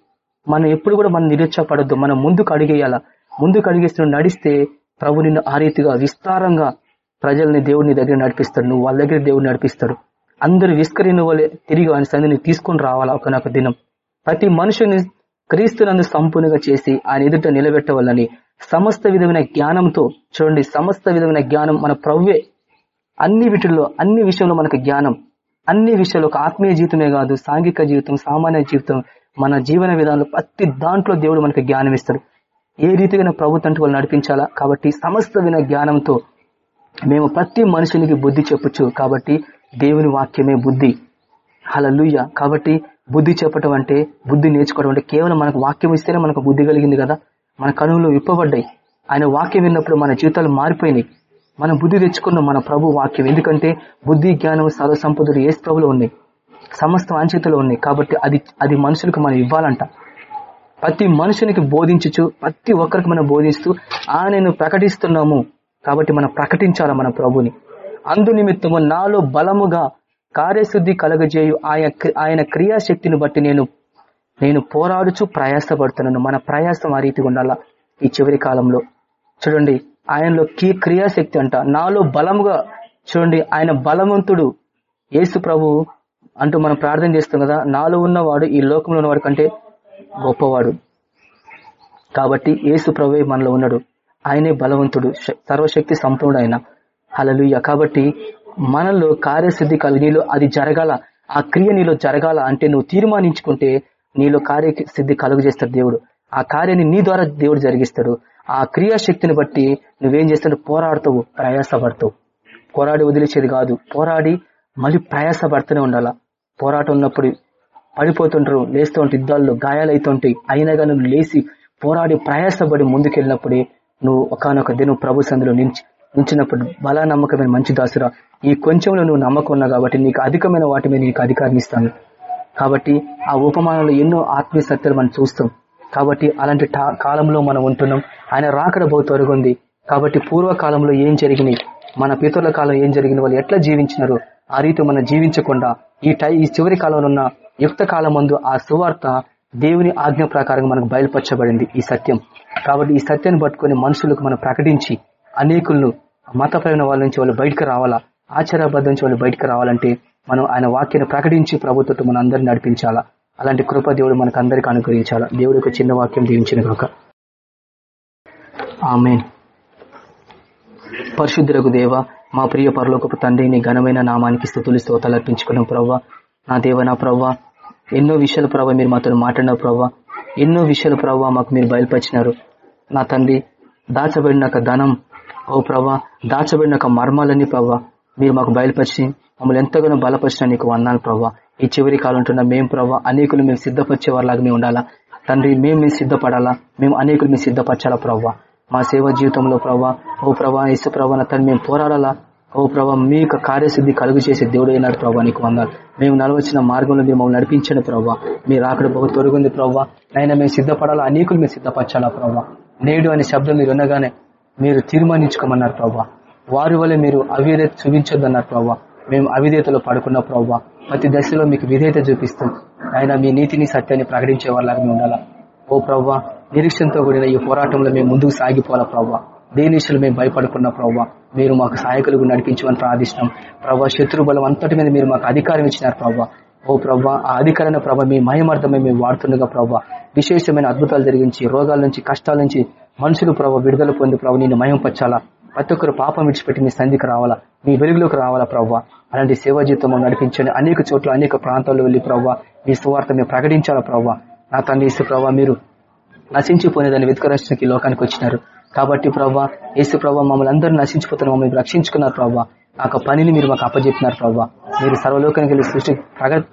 మనం ఎప్పుడు కూడా మనం నిరుత్సాహపడద్దు. మనం ముందుకు అడిగేయాలా? ముందుకు అడిగేసి నడిస్తే ప్రభు నిన్ను ఆ రీతిగా విస్తారంగా ప్రజల్ని దేవుడిని దగ్గర నడిపిస్తాడు నువ్వు వాళ్ళ దగ్గర దేవుడు నడిపిస్తాడు అందరు విస్కరిన వాళ్ళే తిరిగి ఆయన సంధిని తీసుకొని రావాలా? ఒకనొక దినం. ప్రతి మనుషుని క్రీస్తునందు సంపూర్ణంగా చేసి ఆయన ఎదుట నిలబెట్టవాలని సమస్త విధమైన జ్ఞానంతో చూడండి సమస్త విధమైన జ్ఞానం మన ప్రవ్వే. అన్ని వీటిల్లో అన్ని విషయంలో మనకు జ్ఞానం. అన్ని విషయాలు ఒక ఆత్మీయ జీవితమే కాదు సాంఘిక జీవితం సామాన్య జీవితం మన జీవన విధానంలో ప్రతి దాంట్లో దేవుడు మనకు జ్ఞానం ఇస్తాడు ఏ రీతిగా ప్రభుత్వం వాళ్ళు నడిపించాలా? కాబట్టి సమస్త విన జ్ఞానంతో మేము ప్రతి మనుషునికి బుద్ధి చెప్పొచ్చు కాబట్టి దేవుని వాక్యమే బుద్ధి. హలలుయ్య కాబట్టి బుద్ధి చెప్పటం అంటే బుద్ధి నేర్చుకోవడం అంటే కేవలం మనకు వాక్యం ఇస్తేనే మనకు బుద్ధి కలిగింది కదా? మన కనువులు విప్పబడ్డాయి. ఆయన వాక్యం విన్నప్పుడు మన జీవితాలు మారిపోయినాయి. మనం బుద్ధి తెచ్చుకున్నాం మన ప్రభు వాక్యం. ఎందుకంటే బుద్ధి జ్ఞానం సర్వ సంపదలు ఏ ప్రభులో ఉన్నాయి. సమస్త వాంఛితలో ఉన్నాయి. కాబట్టి అది అది మనుషులకు మనం ఇవ్వాలంట. ప్రతి మనుషునికి బోధించచ్చు ప్రతి ఒక్కరికి మనం బోధిస్తూ ఆయనను ప్రకటిస్తున్నాము. కాబట్టి మనం ప్రకటించాలి మన ప్రభుని? అందు నిమిత్తము నాలో బలముగా కార్యశుద్ధి కలగజేయు ఆయన ఆయన క్రియాశక్తిని బట్టి నేను నేను పోరాడుచు ప్రయాసపడుతున్నాను. మన ప్రయాసం ఆ రీతిగా ఉండాలా ఈ చివరి కాలంలో? చూడండి ఆయనలో కీ క్రియాశక్తి అంట. నాలో బలముగా చూడండి ఆయన బలవంతుడు యేసు ప్రభు అంటూ మనం ప్రార్థన చేస్తాం కదా నాలో ఉన్నవాడు ఈ లోకంలో ఉన్నవాడు కంటే గొప్పవాడు. కాబట్టి యేసు ప్రభువే మనలో ఉన్నాడు. ఆయనే బలవంతుడు సర్వశక్తి సంపూర్ణుడు ఆయన హలలుయ కాబట్టి మనలో కార్యసిద్ధి కలిగి నీలో అది జరగాల ఆ క్రియ నీలో జరగాల అంటే నువ్వు తీర్మానించుకుంటే నీలో కార్యసిద్ధి కలుగు చేస్తాడు దేవుడు. ఆ కార్యాన్ని నీ ద్వారా దేవుడు జరిగిస్తాడు. ఆ క్రియాశక్తిని బట్టి నువ్వేం చేస్తాడు పోరాడుతావు ప్రయాసపడతావు. పోరాడి వదిలేసేది కాదు. పోరాడి మళ్ళీ ప్రయాసపడుతూనే ఉండాలా. పోరాటం ఉన్నప్పుడు పడిపోతుంటారు లేస్తూ ఉంటాయి యుద్ధాల్లో గాయాలైతుంటాయి. అయినా కానీ నువ్వు లేచి పోరాడి ప్రయాసపడి ముందుకెళ్ళినప్పుడే నువ్వు ఒకనొక దినం ప్రభు సందులో నిలిచి నిలిచినప్పుడు బలా నమ్మకమైన మంచి దాసురా. ఈ కొంచెంలో నువ్వు నమ్మకం ఉన్నావు కాబట్టి నీకు అధికమైన వాటి మీద నీకు అధికారం ఇస్తాను. కాబట్టి ఆ ఉపమానంలో ఎన్నో ఆత్మీయ సత్యాలు మనం చూస్తాం. కాబట్టి అలాంటి టా- కాలంలో మనం ఉంటున్నాం. ఆయన రాకడ బహు త్వరగుంది కాబట్టి పూర్వకాలంలో ఏం జరిగినాయి? మన పితరుల కాలం ఏం జరిగింది వాళ్ళు ఎట్లా జీవించినారు? ఆ రీతి మనం జీవించకుండా ఈ టై ఈ చివరి కాలంలో ఉన్న యుక్త కాలం ఆ సువార్త దేవుని ఆజ్ఞ ప్రకారంగా మనకు బయలుపరచబడింది ఈ సత్యం. కాబట్టి ఈ సత్యాన్ని పట్టుకొని మనుషులకు మనం ప్రకటించి అనేకులను మతపరమైన వాళ్ళ నుంచి వాళ్ళు బయటకు రావాలా? ఆచారబద్ధ నుంచి వాళ్ళు బయటకు రావాలంటే మనం ఆయన వాక్యాన్ని ప్రకటించి ప్రభుత్వం మన అందరిని నడిపించాలా? అలాంటి కృప దేవుడు మనకు అందరికీ అనుగ్రహించాలా? దేవుడు ఒక చిన్న వాక్యం దీవించిన కాక ఆమెన్. పరిశుద్ధులకు దేవ మా ప్రియ పరలోకపు తండ్రిని ఘనమైన నామానికి స్థుతులు స్తోతాలు అర్పించుకున్నాం ప్రవ్వ. నా దేవ నా ప్రవ్వా ఎన్నో విషయాలు ప్రభావ మీరు మాతో మాట్లాడిన ప్రభావ ఎన్నో విషయాలు ప్రభావ మాకు మీరు బయలుపరిచినారు. నా తండ్రి దాచబడిన ఒక ధనం ఓ ప్రభా దాచబడిన ఒక మర్మాలన్నీ ప్రభా మీరు మాకు బయలుపరిచి మమ్మల్ని ఎంతగానో బలపరిచిన నీకు వందాలు ప్రభావ ఈ చివరి కాలం ఉంటున్న మేము ప్రభావ అనేకులు మేము సిద్ధపరిచే వారిలాగా మేము ఉండాలా? తండ్రి మేము మేము సిద్ధపడాలా? మేము అనేకులు మేము సిద్ధపరచాలా ప్రభా? మా సేవ జీవితంలో ప్రభా ఓ ప్రభా ఇసు ప్రభా తండ్రి మేము పోరాడాలా? ఓ ప్రభా మీ యొక్క కార్యసిద్ధి కలుగు చేసే దేవుడు అయినాడు ప్రభా నీకు వందాలు. మేము నడవచ్చిన మార్గంలో మేము నడిపించండి ప్రభా. మీరు అక్కడ బహు తొరుగుంది ప్రభా. అయినా మేము సిద్ధపడాలా? అనేకులు మేము సిద్ధపరచాలా ప్రభా? నేడు అనే శబ్దం మీరు ఉండగానే మీరు తీర్మానించుకోమన్నారు ప్రభా. వారి వల్ల మీరు అవిధేత చూపించొద్దన్నారు ప్రభా. మేము అవిధేతలో పడుకున్న ప్రభా. ప్రతి దశలో మీకు విధేయత చూపిస్తూ. ఆయన మీ నీతిని సత్యాన్ని ప్రకటించే వాళ్ళగా మేము ఉండాలా? ఓ ప్రభా నిరీక్షణతో కూడిన ఈ పోరాటంలో మేము ముందుకు సాగిపోవాలా ప్రభా? దేనిషులు మేము భయపడుకున్న ప్రవ్వా? మీరు మాకు సహాయకులుగా నడిపించమని ప్రార్థిస్తున్నాం. ప్రభా శత్రు బలం అంతటి మీద మీరు మాకు అధికారం ఇచ్చినారు ప్రభా ఓ ప్రభా ఆ అధికారమైన ప్రభా మీ మయమార్థమే మేము వాడుతుండగా ప్రభా విశేషమైన అద్భుతాలు జరిగించి రోగాల నుంచి కష్టాల నుంచి మనుషులు ప్రభావ విడుదల పొంది ప్రభు నేను మయంపరచాలా ప్రతి ఒక్కరు పాపం విడిచిపెట్టి మీ సంధికి రావాలా? మీ వెలుగులోకి రావాలా ప్రవ్వా? అలాంటి సేవా జీవితం నడిపించండి. అనేక చోట్ల అనేక ప్రాంతాల్లో వెళ్ళి ప్రవ్వా మీ సువార్త మేము ప్రకటించాలా ప్రవ్వా? నా తండ్రి ఇసు ప్రభావ మీరు నశించిపోయినదాన్ని వెతుకరక్షణకి లోకానికి వచ్చినారు. కాబట్టి ప్రభా యేసు ప్రభా మమ్మల్ని అందరూ నశించిపోతున్న మమ్మల్ని రక్షించుకున్నారు ప్రభా ఆ పనిని మీరు మాకు అప్పజెప్తున్నారు ప్రభా మీరు సర్వలోకానికి వెళ్ళి సృష్టి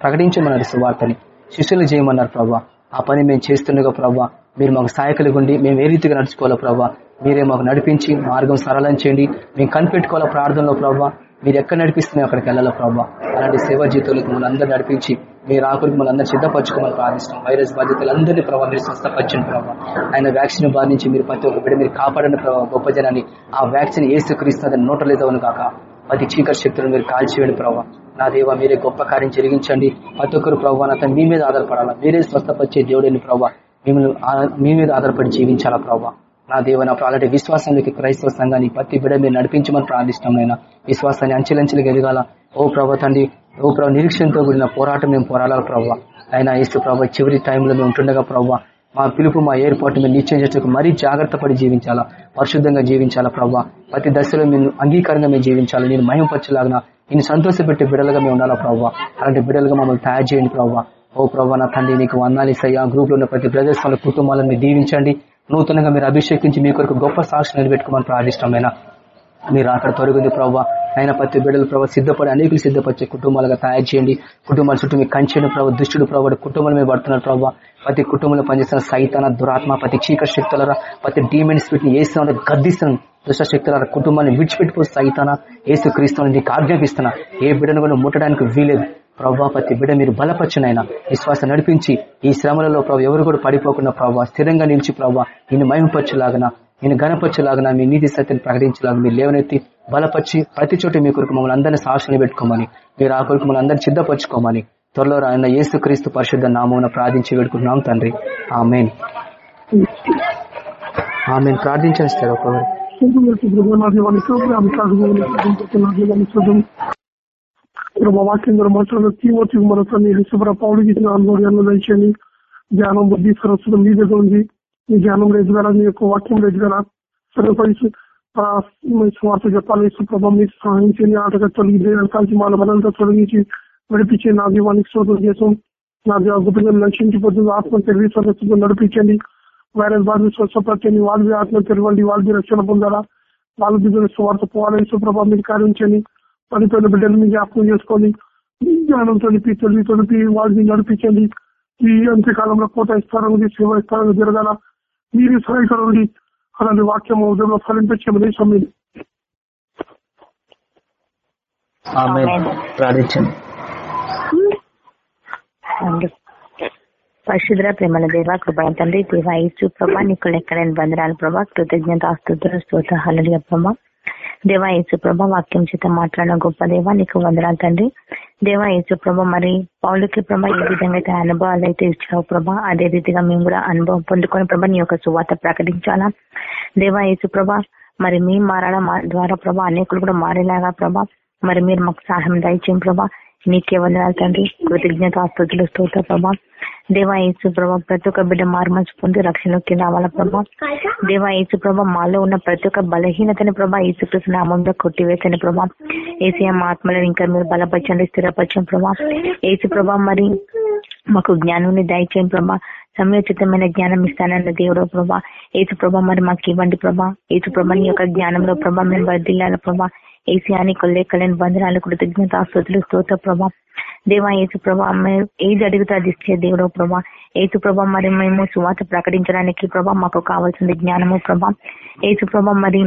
ప్రకటించమన్నారు సువార్తని శిష్యులు చేయమన్నారు ప్రభా ఆ పని మేము చేస్తుండగా ప్రభా మీరు మాకు సహాయకులు ఉండి మేము ఏ రీతిగా నడుచుకోవాలో ప్రభా మీరే మాకు నడిపించి మార్గం సరళం చేయండి. మేము కనిపెట్టుకోవాలా ప్రార్థనలో ప్రభా మీరు ఎక్కడ నడిపిస్తున్నాయి అక్కడికి వెళ్ళాలా ప్రభా అలాంటి సేవా జీవితాలకు మమ్మల్ని అందరూ నడిపించి మీరు ఆకులు మిమ్మల్ని అందరూ సిద్ధపరచుకోమని ప్రార్థిస్తాం వైరస్ బాధ్యతలందరినీ ప్రభావ మీరు స్వస్థపరచండి ప్రభావ ఆయన వ్యాక్సిన్ బాధ నుంచి మీరు ప్రతి ఒక్క బిడ్డ మీరు కాపాడని ప్రభావ గొప్ప జనాన్ని ఆ వ్యాక్సిన్ ఏసు క్రీస్తున్నదని నోటలేదవను కాక ప్రతి చీకటి శక్తులను మీరు కాల్చివేయండి ప్రభావ నా దేవ మీరే గొప్ప కార్యం జరిగించండి. ప్రతి ఒక్కరు ప్రభావ నా మీ మీద ఆధారపడాలా? మీరే స్వస్థపరిచే దేవుడని ప్రభావ మిమ్మల్ని మీ మీద ఆధారపడి జీవించాలా ప్రభావ నా దేవ నా అలాంటి విశ్వాసానికి క్రైస్తవ సంఘాన్ని ప్రతి బిడ మీరు నడిపించమని ప్రార్థిస్తాం నేను విశ్వాసాన్ని అంచెలంచెలు ఎదగాల. ఓ ప్రభా తండ్రి ఓ ప్రభు నిరీక్షణతో కూడిన పోరాటం మేము పోరాడాలి ప్రభావ అయినా ఇసు ప్రభావ చివరి టైంలో మేము ఉంటుండగా ప్రభావ మా పిలుపు మా ఏర్పాటు మేము నిశ్చయం చేసేందుకు మరీ జాగ్రత్త పడి జీవించాలా పరిశుద్ధంగా జీవించాలా ప్రభావ ప్రతి దశలో మేము అంగీకారంగా మేము జీవించాలి నేను మహిమపరచలాగిన నేను సంతోషపెట్టే బిడలుగా మేము ఉండాలా ప్రభావ అలాంటి బిడలుగా మమ్మల్ని తయారు చేయండి ప్రభావ ఓ ప్రభావ నా తండ్రి నీకు వందాలిసయ్యా గ్రూప్లో ఉన్న ప్రతి బ్రదర్స్ వాళ్ళ కుటుంబాలను దీవించండి. నూతనంగా మీరు అభిషేకించి మీ కొరకు గొప్ప సాక్షి నిలబెట్టుకోమని ప్రార్థిష్టమైన మీరు అక్కడ తొలగింది ప్రభావ ఆయన ప్రతి బిడ్డలు ప్రభావ సిద్ధపడి అనేకులు సిద్ధపరిచే కుటుంబాలుగా తయారు చేయండి. కుటుంబాల చుట్టూ మీ కంచెను ప్రభావ దుష్టుడు ప్రభావ కుటుంబాల మీద పడుతున్నారు ప్రభావ ప్రతి కుటుంబంలో పనిచేస్తున్న సైతాన దురాత్మ ప్రతి చీకటి శక్తులరా ప్రతి డీమెంట్ స్పీట్ని వేస్తున్న గద్దిస్తున్న. దుష్ట శక్తుల కుటుంబాన్ని విడిచిపెట్టిపో సైతాన. ఏసు క్రీస్తు నీకు ఆజ్ఞాపిస్తున్నా. ఏ బిడ్డను కూడా ముట్టడానికి వీలేదు ప్రభావ ప్రతి బిడ్డ మీరు బలపరచునైనా విశ్వాస నడిపించి ఈ శ్రమలలో ప్రభు ఎవరు కూడా పడిపోకుండా ప్రభావ స్థిరంగా నిలిచి ప్రభావ నేను మయంపరచులాగన నేను గణపరచులాగన మీ నీతి సత్యం ప్రకటించలాగా మీరు లేవనెత్తి బలపరిచి ప్రతి చోట మీ కొరకు మమ్మల్ని అందరినీ సాక్షులు పెట్టుకోమని మీరు ఆ కొరకు మమ్మల్ని అందరినీ సిద్ధపరచుకోమని త్వరలో ఆయన యేసు క్రీస్తు పరిశుద్ధ నామం ప్రార్థించి పెట్టుకుంటున్నాం తండ్రి. ఆమెన్. ఆమెన్. ప్రార్థించండి సార్ ఒకవేళ వాక్యం ద్వారా మాట్లాడిన తీమోతి మన తల్లి శుభ్ర పౌడికి ఇచ్చిన అనుభవాలను దయచేయండి జ్ఞానం బుద్ధి సరస్వతం మీ దగ్గర ఉంది. మీ జ్ఞానం ఎదుగల మీ యొక్క వాక్యం ఎదుగల సర్వపరిచి స్వార్థ చెప్పాలి సుప్రభం మీకు సహాయం చేయండి ఆటగా తొలగి కాల్చి వాళ్ళ బలంతా తొలగించి నడిపించి నా దీవానికి శోధన చేసాం నా గుప్పిగా లక్షించిపోతుంది ఆత్మ తెలివి సరస్వతం నడిపించండి. వైరస్ బాధ స్వచ్ఛపరచండి వాళ్ళవి ఆత్మ తెరవండి వాళ్ళది రక్షణ పొందాలా? వాళ్ళ బిడ్డలు స్వార్థ పోవాలని సుప్రభావం మీరు కారించండి పని పనిపోయిన బిడ్డలు మీ జ్ఞాపకం చేసుకొని జ్ఞానం తొలిపి తొలిపి తొలిపి వాడిని నడిపించండి ఈ అంత్యకాలంలో కోట ఇస్తారని సేవ ఇస్తారని జరగాల మీరు సహాయకరండి అలాంటి వాక్యం ఉదయంలో ఫలించమని సమయం పరిశుద్ర ప్రేమల దేవ కృపణ తండ్రి దేవ ఇసు ప్రభా నీకు లెక్కలేని బంధనాలు ప్రభా కృతజ్ఞత ఆస్తుతుల స్తోత హలలియ ప్రభా దేవా యేసుప్రభ వాక్యం చేత మాట్లాడిన గొప్ప దేవ నీకు వందనాలు తండ్రి. దేవా యేసుప్రభ మరి పౌలకి ప్రభ ఏ విధంగా అయితే అనుభవాలు అయితే ఇచ్చావు ప్రభ అదే రీతిగా మేము కూడా అనుభవం పొందుకొని ప్రభ నీ యొక్క సువాత ప్రకటించాలా? దేవా యేసుప్రభ మరి మీ మారడం ద్వారా ప్రభా అనేకులు కూడా మారేలాగా ప్రభా మరి మీరు మాకు సహాయం దయచేయం ప్రభా. నీకే వందనాలు తండ్రి. కృతజ్ఞత ఆస్తుతులు స్తోత్ర ప్రభా. దేవా యేసు ప్రభా ప్రతి ఒక్క బిడ్డ మార్మల్స్ పొంది రక్షణలోకి రావాల ప్రభా. దేవా యేసు ప్రభా మాలో ఉన్న ప్రతి ఒక్క బలహీనతని ప్రభా యేసుకృష్ణ నామంలో కొట్టివేసని ప్రభా. ఏసీఎం ఆత్మలను ఇంకా మీరు బలపరచండి స్థిరపరచం ప్రభా. ఏసు ప్రభా మరి మాకు జ్ఞానాన్ని దయచేయం ప్రభా. సమయోచితమైన జ్ఞానం ఇస్తానన్న దేవుడు ప్రభా. ఏసు ప్రభా మరి మాకు ఇవ్వండి ప్రభా. ఏసు ప్రభా నీ యొక్క జ్ఞానంలో ప్రభా మేము వర్దిల్లాల ప్రభా. ఏసియాని కొల్లేకలేని వందనాలు కృతజ్ఞత స్థుతులు స్తోత ప్రభా. దేవా ఏసు ప్రభా మేము ఏది అడుగుతా అది ఇచ్చే దేవుడు ప్రభా. ఏసు ప్రభా మరి మేము సువాత ప్రకటించడానికి ప్రభా మాకు కావాల్సింది జ్ఞానము ప్రభా. ఏసు ప్రభా మరి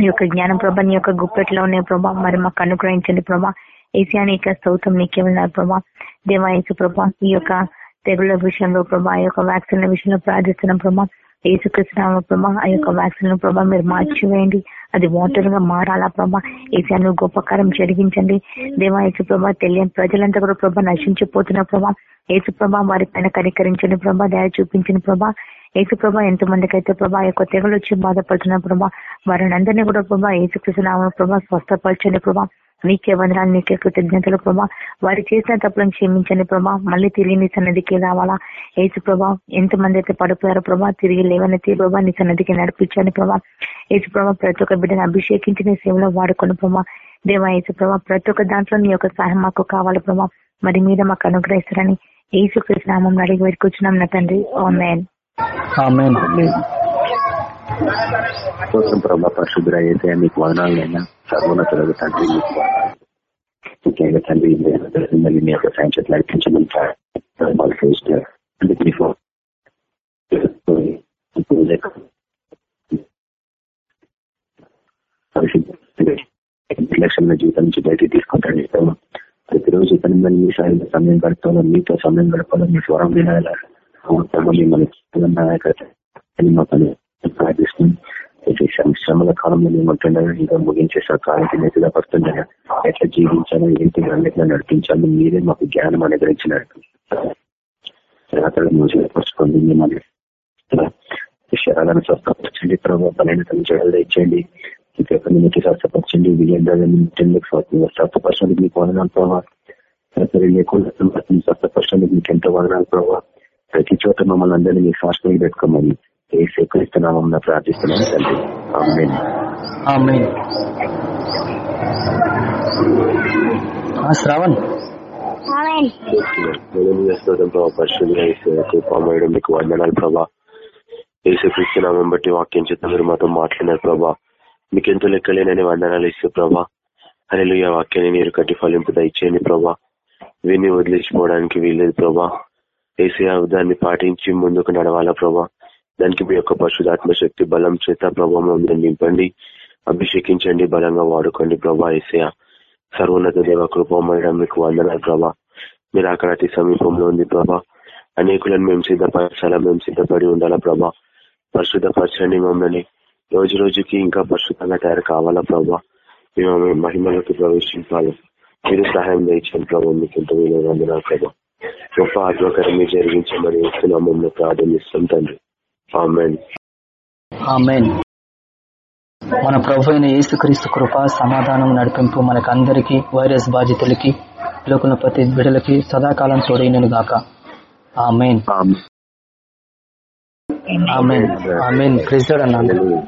యొక్క జ్ఞానం ప్రభా నీ యొక్క గుప్పెట్లో ఉన్న ప్రభా మరి మాకు అనుగ్రహించండి ప్రభా. ఏసియాని యొక్క స్తోత్రం నీకే ఉన్నారు ప్రభా. దేవా ఏసు ప్రభా ఈ యొక్క తెగుళ్ళ విషయంలో ప్రభా ఆ యొక్క వ్యాక్సిన్ల విషయంలో ప్రార్థిస్తున్నాం ప్రభా. ఏసుకృష్ణ ప్రభా ఆ యొక్క వ్యాక్సిన్ ప్రభా మీరు మార్చివేయండి. అది వాటర్గా మారాలా ప్రభా ఏసియాను గొప్ప కారం జరిగించండి. దేవా యేసు ప్రభా తెలియని ప్రజలంతా కూడా ప్రభా నశించిపోతున్న ప్రభా ఏసు ప్రభా వారి పైన కనికరించండి ప్రభా దయ చూపించిన ప్రభా. ఏసు ప్రభా ఎంత మందికి అయితే ప్రభా యొక్క తెగలు వచ్చి బాధపడుతున్న ప్రభా వారిని అందరినీ కూడా ప్రభా ఏసుకృష్ణ ప్రభా స్వస్థపరచండి ప్రభా. నీకే వందనాలు నీకే కృతజ్ఞతలు ప్రభా. వారు చేసిన తప్పులను క్షమించండి ప్రభా. మళ్ళీ తిరిగి నీ సన్నదికి రావాలా? ఏసు ప్రభా ఎంత మంది అయితే పడిపోయారో ప్రభా తిరిగి లేవనెత్తి ప్రభా నీ సన్నదికి నడిపించండి ప్రభా. ఏసు ప్రభా ప్రతి ఒక్క బిడ్డను అభిషేకించి నీ సేవలో వాడుకొని ప్రభా. దేవా ఏసు ప్రభా ప్రతి ఒక్క దాంట్లో నీ యొక్క సహాయం మాకు కావాలి ప్రభా. మరి మీద మాకు అనుగ్రహిస్తారని ఏసు కృష్ణామం అడిగి వెతుకొచ్చున్నాం నా తండ్రి. ఓ మేన్ కోసం ప్రభా పరిశుద్ధ అయితే మీకు వదనాలైనా సర్వోన్నతులకు తండ్రి మీకు ముఖ్యంగా తండ్రి మిమ్మల్ని మీ యొక్క సాయం చేతులు అర్పించమని ప్రార్థనలు చేస్తున్నారు. అందుకు మీ ఫోన్ జీవితం నుంచి బయటికి తీసుకుంటాడు. ప్రభావ. ప్రతిరోజు ఇతని మళ్ళీ మీ సాయం సమయం గడపాలో? మీతో సమయం గడపాలో? మీ స్వరం వినాలి? మిమ్మల్ని నాయకత మా పని ప్రార్థిస్తుంది శ్రమల కాలంలో మేము ఉంటుండగా ఇంకా ముగించే సకాలానికి నెట్టుగా పడుతుండగా ఎట్లా జీవించాలో ఏంటి అన్నిటిలో నడిపించాలో మీరే మాకు జ్ఞానం అనుగ్రహించినారు. అక్కడ పరుచుకోండి మిమ్మల్ని శరాలను స్వస్థపరచండి ప్రభావ బలైనతను జడలు ఇచ్చేయండి. ఇంకొక నిమిటి స్వస్థపరచండి. విజయంగా స్వస్థపరచండి. మీకు వదనాలు ప్రభావ లేకుండా స్వస్థపరచండి. మీకు ఎంతో వదనాలు ప్రభావ ప్రతి చోట మమ్మల్ని అందరినీ మీ శ్వాసకి పెట్టుకోమని ఏ సేకరిస్తున్నామని ప్రార్థిస్తున్నాను తండ్రి. శ్రావణ్. కృపామయుడు మీకు వందనాలు ప్రభా. యేసుక్రీస్తు నామం బట్టి వాక్యం చేత మీరు మాతో మాట్లాడినారు ప్రభా. మీకు ఎంతో లెక్కలేనని వందనాలు ఇస్తూ ప్రభా. హల్లెలూయా వాక్యాన్ని నీరు కట్టి ఫలింపు దయచేయండి ప్రభా. విని వదిలించుకోవడానికి వీల్లేదు ప్రభా. ఏసీఆ దాన్ని పాటించి ముందుకు నడవాలా ప్రభా. దానికి మీ యొక్క పరిశుధాత్మ శక్తి బలం చేత ప్రభావం నింపండి. అభిషేకించండి బలంగా వాడుకోండి ప్రభా ఏసీఆ సర్వోన్నత దేవ కృపమయడం మీకు వందనాలు ప్రభా. మీరు అక్కడ అతి సమీపంలో ఉంది ప్రభా. అనేకులను మేము సిద్ధపరచాలా మేము సిద్ధపడి ఉండాలా ప్రభా. పరిశుద్ధపరచండి మమ్మల్ని. రోజు రోజుకి ఇంకా పరిశుద్ధంగా తయారు కావాలా ప్రభా. మేము మహిమలోకి ప్రవేశించాలి. మీరు సహాయం చేయించండి ప్రభా. మీకు ఎంతో విలువ వందనాలు ప్రభా. గొప్ప ఆత్మకరం మీరు జరిగించమని ఇస్తున్నాం మమ్మల్ని ప్రార్థనిస్తాం తండ్రి. మన ప్రభు అయిన యేసుక్రీస్తు కృప సమాధానం నడిపింపు మనకందరికీ వైరస్ బాధితులకి లోకుల ప్రతి బిడలకి సదాకాలం తోడైనను గాక. Amen amen. Amen amen president అన్నాను.